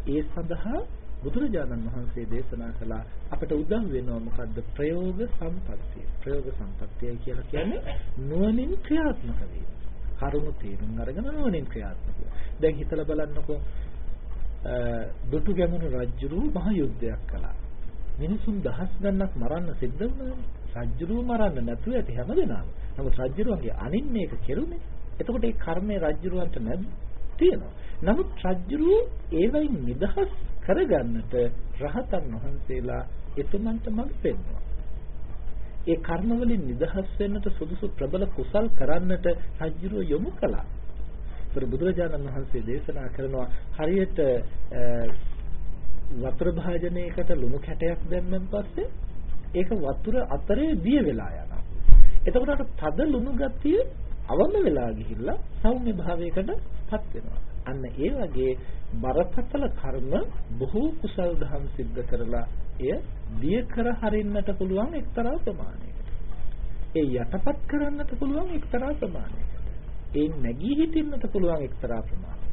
ඒ සඳහා බුදුරජාණන් වහන්සේ දේශනා කළ අපට උදව් වෙනවා මොකද්ද ප්‍රයෝග සම්පත්තිය. ප්‍රයෝග සම්පත්තිය කියලා කියන්නේ නුවණින් ක්‍රියාත්මක වීම. කරුණු තේරුම් අරගෙන නුවණින් ක්‍රියාත්මක වීම. දැන් හිතලා බලන්නකෝ දුටු ගැමුණු රජුරු මහ යුද්ධයක් කළා. මිනිසුන් දහස් ගණනක් මරන්න සිද්ධ වුණානේ. රජ්ජුරුව මරන්න නැතුව ඇති හැමදෙනාම. නමුත් රජ්ජුරුවන්ගේ අනින් මේක කෙරුනේ. එතකොට ඒ කර්මය රජ්ජුරුවන්ට නැද්ද? තියෙනවා. නමුත් රජ්ජුරුව ඒවයින් නිදහස් කරගන්නට රහතන් වහන්සේලා එතුමන්ට මඟ පෙන්වනවා. ඒ කර්ම වලින් නිදහස් වෙන්නට සුදුසු ප්‍රබල කුසල් කරන්නට රජ්ජුරුව යොමු කළා. ඒතර බුදුරජාණන් වහන්සේ දේශනා කරනවා හරියට වතුර භාජනයකට ලුණු කැටයක් දැම්මන් පස්සේ ඒක වතුර අතරේ දිය වෙලා යනවා. එතකොට අර තද ලුණු ගතිය අවම වෙලා ගිහිල්ලා සෞම්‍ය භාවයකටපත් වෙනවා. අන්න ඒ වගේ බරපතල කර්ම බොහෝ කුසල් දහම් සිද්ධ කරලා එය දිය කර හරින්නට පුළුවන් එක්තරා ප්‍රමාණයකට. ඒ යටපත් කරන්නට පුළුවන් එක්තරා ප්‍රමාණයකට. ඒ නැගී හිටින්නට පුළුවන් එක්තරා ප්‍රමාණයකට.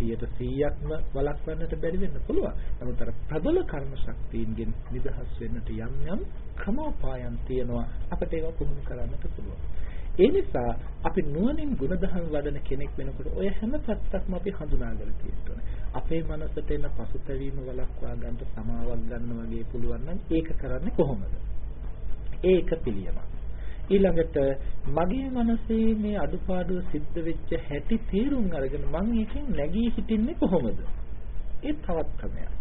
100%ක්ම වළක්වන්නට බැරි වෙන්න පුළුවන්. නමුත් අර ප්‍රබල කර්ම ශක්තියින්ගෙන් නිදහස් වෙන්නට යම් යම් ක්‍රමෝපායන් තියෙනවා අපිට ඒවා පුහුණු කරන්නට පුළුවන්. ඒ නිසා අපි නුවණින් ගුණධර්ම වඩන කෙනෙක් වෙනකොට ඔය හැම පැත්තක්ම අපි හඳුනාගන්න තියෙනවා. අපේ මනසට එන පසුතැවීම වළක්වා ගන්නට සමාවක් ගන්න වගේ පුළුවන් නම් ඒක කරන්නේ කොහොමද? ඒක පිළියමක්. ඊළඟට මගේ මනසේ මේ අඩුපාඩුව සිද්ධ වෙච්ච හැටි තේරුම් අරගෙන මම ඒකෙන් නැගී සිටින්නේ කොහොමද? ඒ තවත් ක්‍රමයක්.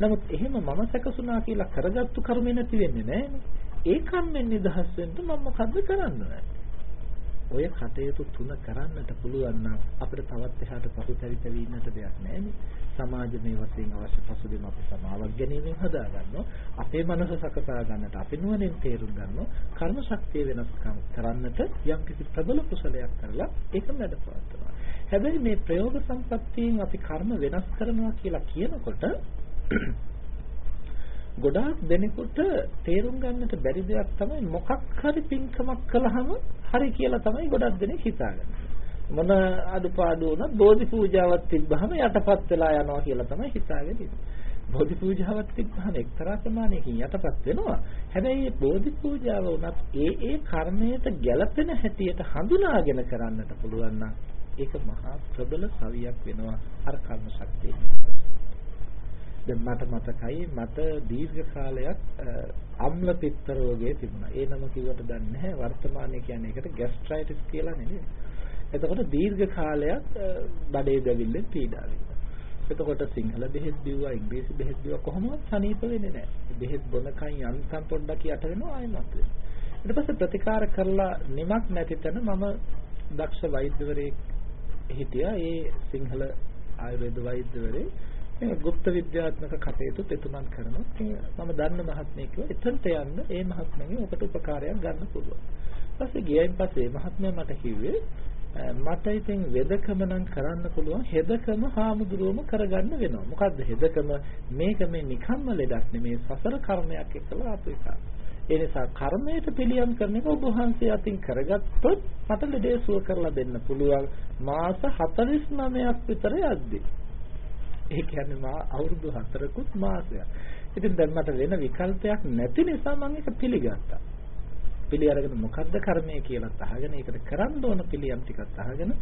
නමුත් එහෙම මම සැකසුණා කියලා කරගත්තු කර්මෙ නැති වෙන්නේ නැහැනේ. ඒ කම්මෙන් නිදහස් වෙන්න මම මොකද්ද කරන්න ඕනේ? ඔය කටයුතු තුන කරන්නට පුළුවන් නම් අපිට තවත් එහාට පසුතැවි ඉන්නට දෙයක් නැහැ සමාජමය වශයෙන් අවශ්‍ය පසුබිම අපි සමාවක් ගැනීමෙන් හදා ගන්නවා. අපේ මනස සකසා ගන්නට අපි නුවණින් තේරුම් ගන්නවා. කර්ම ශක්තිය වෙනස් කරන්නට යම් කිසි ප්‍රබල කුසලයක් කරලා ඒක මැඩපවත්වනවා. හැබැයි මේ ප්‍රයෝග සම්පත්තියෙන් අපි කර්ම වෙනස් කරනවා කියලා කියනකොට ගොඩාක් දෙනෙකුට තේරුම් ගන්නට බැරි දෙයක් තමයි මොකක් හරි පින්කමක් කළාම හරි කියලා තමයි ගොඩක් දෙනෙක් හිතාගන්නේ. මොන අඩුපාඩු වුණත් බෝධි පූජාවක් තිබ්බහම යටපත් වෙලා යනවා කියලා තමයි හිතාගෙන ඉන්නේ. බෝධි පූජාවක් තිබ්බහම එක්තරා ප්‍රමාණයකින් යටපත් වෙනවා. හැබැයි මේ බෝධි පූජාව වුණත් ඒ ඒ කර්මයට ගැළපෙන හැටියට හඳුනාගෙන කරන්නට පුළුවන් නම් ඒක මහා ප්‍රබල සවියක් වෙනවා අර කර්ම ශක්තිය. දැන් මට මතකයි මට දීර්ඝ කාලයක් අම්ල පිත්ත රෝගය තිබුණා. ඒ නම කිව්වට දන්නේ නැහැ. වර්තමානයේ කියන්නේ ඒකට ગેස්ට්‍රයිටිස් කියලා නෙමෙයි. එතකොට දීර්ඝ කාලයක් බඩේ දැවිල්ලෙන් පීඩා විඳිනවා. එතකොට සිංහල බෙහෙත් බිව්වා ඉංග්‍රීසි බෙහෙත් බිව්වා කොහොමවත් සනීප වෙන්නේ නැහැ. බෙහෙත් බොනකන් යන්තම් පොඩ්ඩක් යට වෙනවා ආයෙමත් වෙනවා. ඊට පස්සේ ප්‍රතිකාර කරලා නිමක් නැති තැන මම දක්ෂ වෛද්‍යවරයෙක් හිටියා. ඒ සිංහල ආයුර්වේද වෛද්‍යවරේ ගුප්ත විද්‍යාත්මක කටයුතු පෙතුමන් කරනොත් මම දන්න මහත්මයෙක් කිව්වා එතනට යන්න ඒ මහත්මයාගෙන් ඔකට උපකාරයක් ගන්න පුළුවන්. ඊපස්සේ ගියයින් පස්සේ මහත්මයා මට කිව්වේ මට ඉතින් වෙදකම නම් කරන්න පුළුවන් හෙදකම හාමුදුරුවම කරගන්න වෙනවා. මොකද්ද හෙදකම මේක මේ නිකම්ම ලෙඩක් නෙමේ සසර කර්මයක් එක්කලා ආපු එකක්. ඒ නිසා කර්මයට පිළියම් කරන එක ඔබ වහන්සේ අතින් කරගත්තොත් මට ලෙඩේ සුව කරලා දෙන්න පුළුවන් මාස 49ක් විතර යද්දී. ඒ කියන්නේ මා අවුරුදු 4කුත් මාසයක්. ඉතින් දැන් මට වෙන විකල්පයක් නැති නිසා මම ඒක පිළිගත්තා. පිළි අරගෙන මොකද්ද කර්මය කියලා අහගෙන ඒකට කරන්න ඕන පිළියම් ටිකත් අහගෙන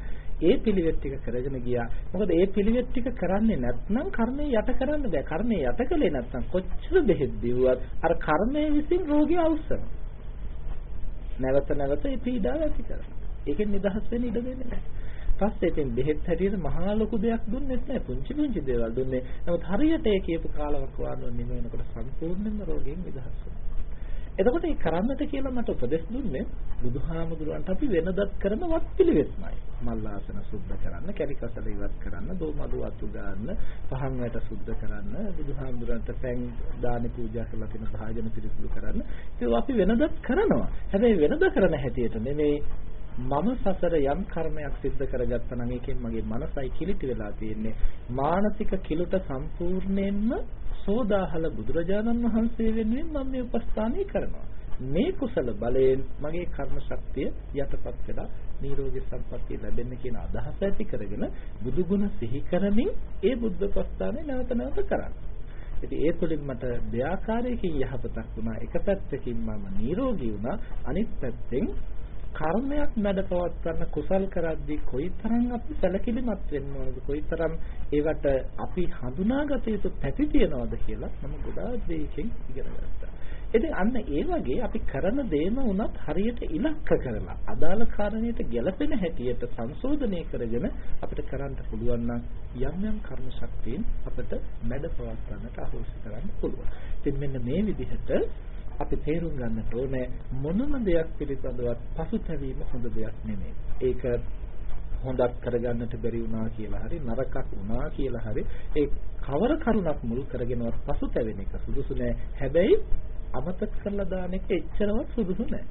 ඒ පිළිවෙත් ටික කරගෙන ගියා. මොකද ඒ පිළිවෙත් ටික කරන්නේ නැත්නම් කර්මය යට කරන්න බෑ. කර්මය යට කළේ නැත්නම් කොච්චර බෙහෙත් දීුවත් අර කර්මය විසින් රෝගිය අවශ්‍යනවා. නැවත නැවත ඒ පීඩාව ඇති කරනවා. ඒකෙන් නිදහස් වෙන්න ඉඩ දෙන්නේ නැහැ. පස්සේ ඉතින් බෙහෙත් හැටියට මහා ලොකු දෙයක් දුන්නෙත් නැහැ පුංචි පුංචි දේවල් දුන්නේ. නමුත් හරියට ඒ කියපු කාලවක වාරණය නිම වෙනකොට සම්පූර්ණයෙන්ම රෝගයෙන් නිදහස් වෙනවා. එතකොට මේ කරන්නට කියලා මට උපදෙස් දුන්නේ බුදුහාමුදුරන්ට අපි වෙනදත් කරන වත් පිළිවෙත්මයි. මල්ලාසන සුද්ධ කරන්න, කැලිකසල ඉවත් කරන්න, දෝමඩු අතු ගන්න, පහන් වැට සුද්ධ කරන්න, බුදුහාමුදුරන්ට පැන් දානි පූජා කරලා තියෙන භාජන පිරිසිදු කරන්න. ඒක අපි වෙනදත් කරනවා. හැබැයි වෙනද කරන හැටියට නෙමෙයි මම සසර යම් කර්මයක් සිද්ධ කරගත්තා නම් ඒකෙන් මගේ මනසයි කිලිටි වෙලා තියෙන්නේ මානසික කිලුට සම්පූර්ණයෙන්ම සෝදාහල බුදුරජාණන් වහන්සේ වෙනුවෙන් මම මේ උපස්ථානය කරනවා මේ කුසල බලයෙන් මගේ කර්ම ශක්තිය යටපත් වෙලා නිරෝගී සම්පත්තිය ලැබෙන්න කියන අදහස ඇති කරගෙන බුදු ගුණ සිහි කරමින් ඒ බුද්ධ ප්‍රස්ථානය නැවත නැවත කරන්න. ඉතින් ඒ තුළින් මට දෙආකාරයකින් යහපතක් වුණා. එක පැත්තකින් මම නිරෝගී වුණා. අනිත් පැත්තෙන් කර්මයක් මැඩ පවත්වන්න කුසල් කරද්දී කොයිතරම් අපි සැලකිලිමත් වෙන්න ඕනද කොයිතරම් ඒවට අපි හඳුනාගත යුතු පැති තියනවද කියලා මම ගොඩාක් දෙයකින් ඉගෙන ගත්තා. ඉතින් අන්න ඒ වගේ අපි කරන දේම වුණත් හරියට ඉලක්ක කරලා අදාළ කාරණයට ගැළපෙන හැටියට සංශෝධනය කරගෙන අපිට කරන්න පුළුවන් නම් යම් යම් කර්ම ශක්තියෙන් අපිට මැඩ පවත්වන්නට අහෝසි කරන්න පුළුවන්. ඉතින් මෙන්න මේ විදිහට අපි තේරුම් ගන්නට ඕනේ මොනම දෙයක් පිළිබඳවත් පසුතැවීම හොඳ දෙයක් නෙමෙයි. ඒක හොඳක් කරගන්නට බැරි වුණා කියලා හරි නරකක් වුණා කියලා හරි ඒ කවර කරුණක් මුල් කරගෙනවත් පසුතැවෙන එක සුදුසු නෑ. හැබැයි අමතක කරලා දාන එක එච්චරවත් සුදුසු නෑ.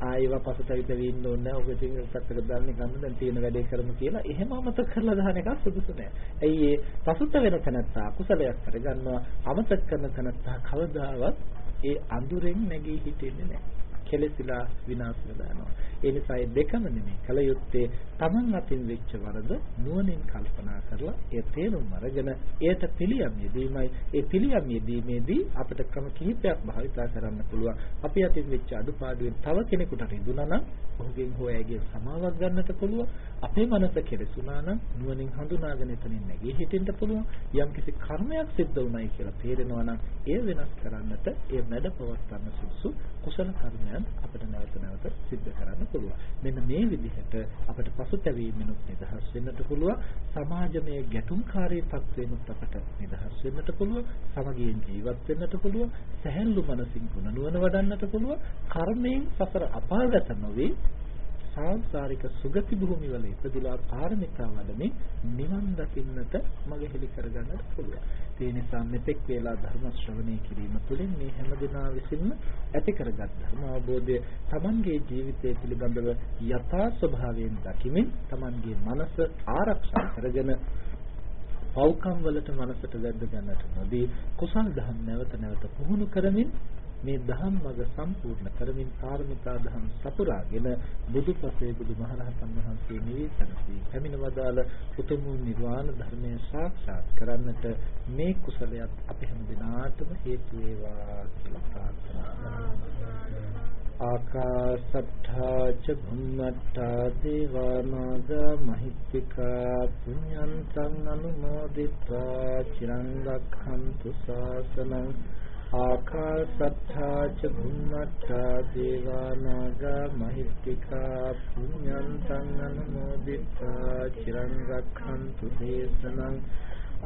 ආයෙව පසුතැවිලි ඉන්න ඕනේ නැහැ. ඔබ ඉතින් පැත්තකට දාන්නේ ගන්න දැන් තියෙන වැඩේ කරමු කියලා එහෙම අමතක කරලා දාන එක සුදුසු නෑ. ඇයි ඒ පසුතැවෙන තැනත්තා කුසලයක් කරගන්නවා අමතක කරන තැනත්තා කවදාවත් ඒ අඳුරෙන් නැගී හිටින්නේ නැහැ. කෙලෙසිලා විනාශ වෙලා යනවා. ඒ නිසා මේ දෙකම නෙමෙයි. කල යුත්තේ Taman අතින් වෙච්ච වරද නුවණින් කල්පනා කරලා ඒ තේරුම් අරගෙන එයට පිළියම් යෙදීමයි. ඒ පිළියම් යෙදීමේදී අපිට ක්‍රම කිහිපයක් භාවිතා කරන්න පුළුවන්. අපි අතින් වෙච්ච අඩුපාඩුවෙන් තව කෙනෙකුට රිදුනා නම් ඔහුගෙන් හෝ ඇයගෙන් සමාවක් ගන්නට පුළුවන්. අපේ මනස කෙලෙසුනා නම් නුවණින් හඳුනාගෙන එතනින් නැගී හිටින්න පුළුවන්. යම්කිසි කර්මයක් සිද්ධ වුණයි කියලා තේරෙනවා නම් ඒ වෙනස් කරන්නට ඒ මැඩ පවත්වන්න සුසු කුසල කර්මයන් අපිට නැවත නැවත සිද්ධ කරන්න පුළුවන්. මෙන්න මේ විදිහට අපිට පසුතැවීමෙනුත් නිදහස් වෙන්නට පුළුවන්. සමාජමය ගැටුම්කාරී තත්ත්වෙනුත් අපිට නිදහස් වෙන්නට පුළුවන්. සමගියෙන් ජීවත් වෙන්නට පුළුවන්. සැහැල්ලු මනසින් ගුණ නුවණ වඩන්නට පුළුවන්. කර්මයෙන් සසර අපාගත නොවේ සාංශාරික සුගති භූමිවල ඉපදිලා පාරමිතා වඩමින් නිවන් දකින්නට මඟ කරගන්නට පුළුවන්. ඒ නිසා මෙතෙක් වේලා ධර්ම ශ්‍රවණය කිරීම තුළින් මේ හැම දිනා විසින්ම ඇති කරගත් ධර්ම අවබෝධය Tamanගේ ජීවිතය පිළිබඳව යථා ස්වභාවයෙන් දකිමින් Tamanගේ මනස ආරක්ෂා කරගෙන පෞකම් වලට මනසට වැද්ද ගන්නට නොදී කුසල් දහම් නැවත නැවත පුහුණු කරමින් මේ දහම් මඟ සම්පූර්ණ කරමින් පාරමිතා දහම් සපුරාගෙන බුදුපසේ බුදුමහරහතන් වහන්සේ නිවේදනසී පැමිණ වදාළ උතුම් නිර්වාණ ධර්මය සාක්ෂාත් කරන්නට මේ කුසලයක් අපි හැම දිනාටම හේතු වේවා කියලා ප්‍රාර්ථනා කරනවා. ආකාසත්තා ච භුම්මත්තා දේවානාග මහිත්‍තිකා පුඤ්ඤන්තං අනුමෝදිත්වා. චිරං රක්ඛන්තු ශාසනං ආකාසත්තා ච භුම්මත්තා දේවානාගා මහිත්‍තිකා පුඤ්ඤන්තං අනුමෝදිත්වා චිරං රක්ඛන්තු දේශනං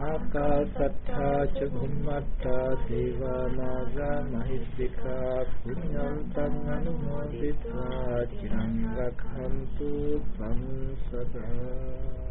ආකාසත්තා ච භුම්මත්තා දේවානාගා මහිත්‍තිකා පුඤ්ඤන්තං අනුමෝදිත්වා චිරං රක්ඛන්තු සංසදා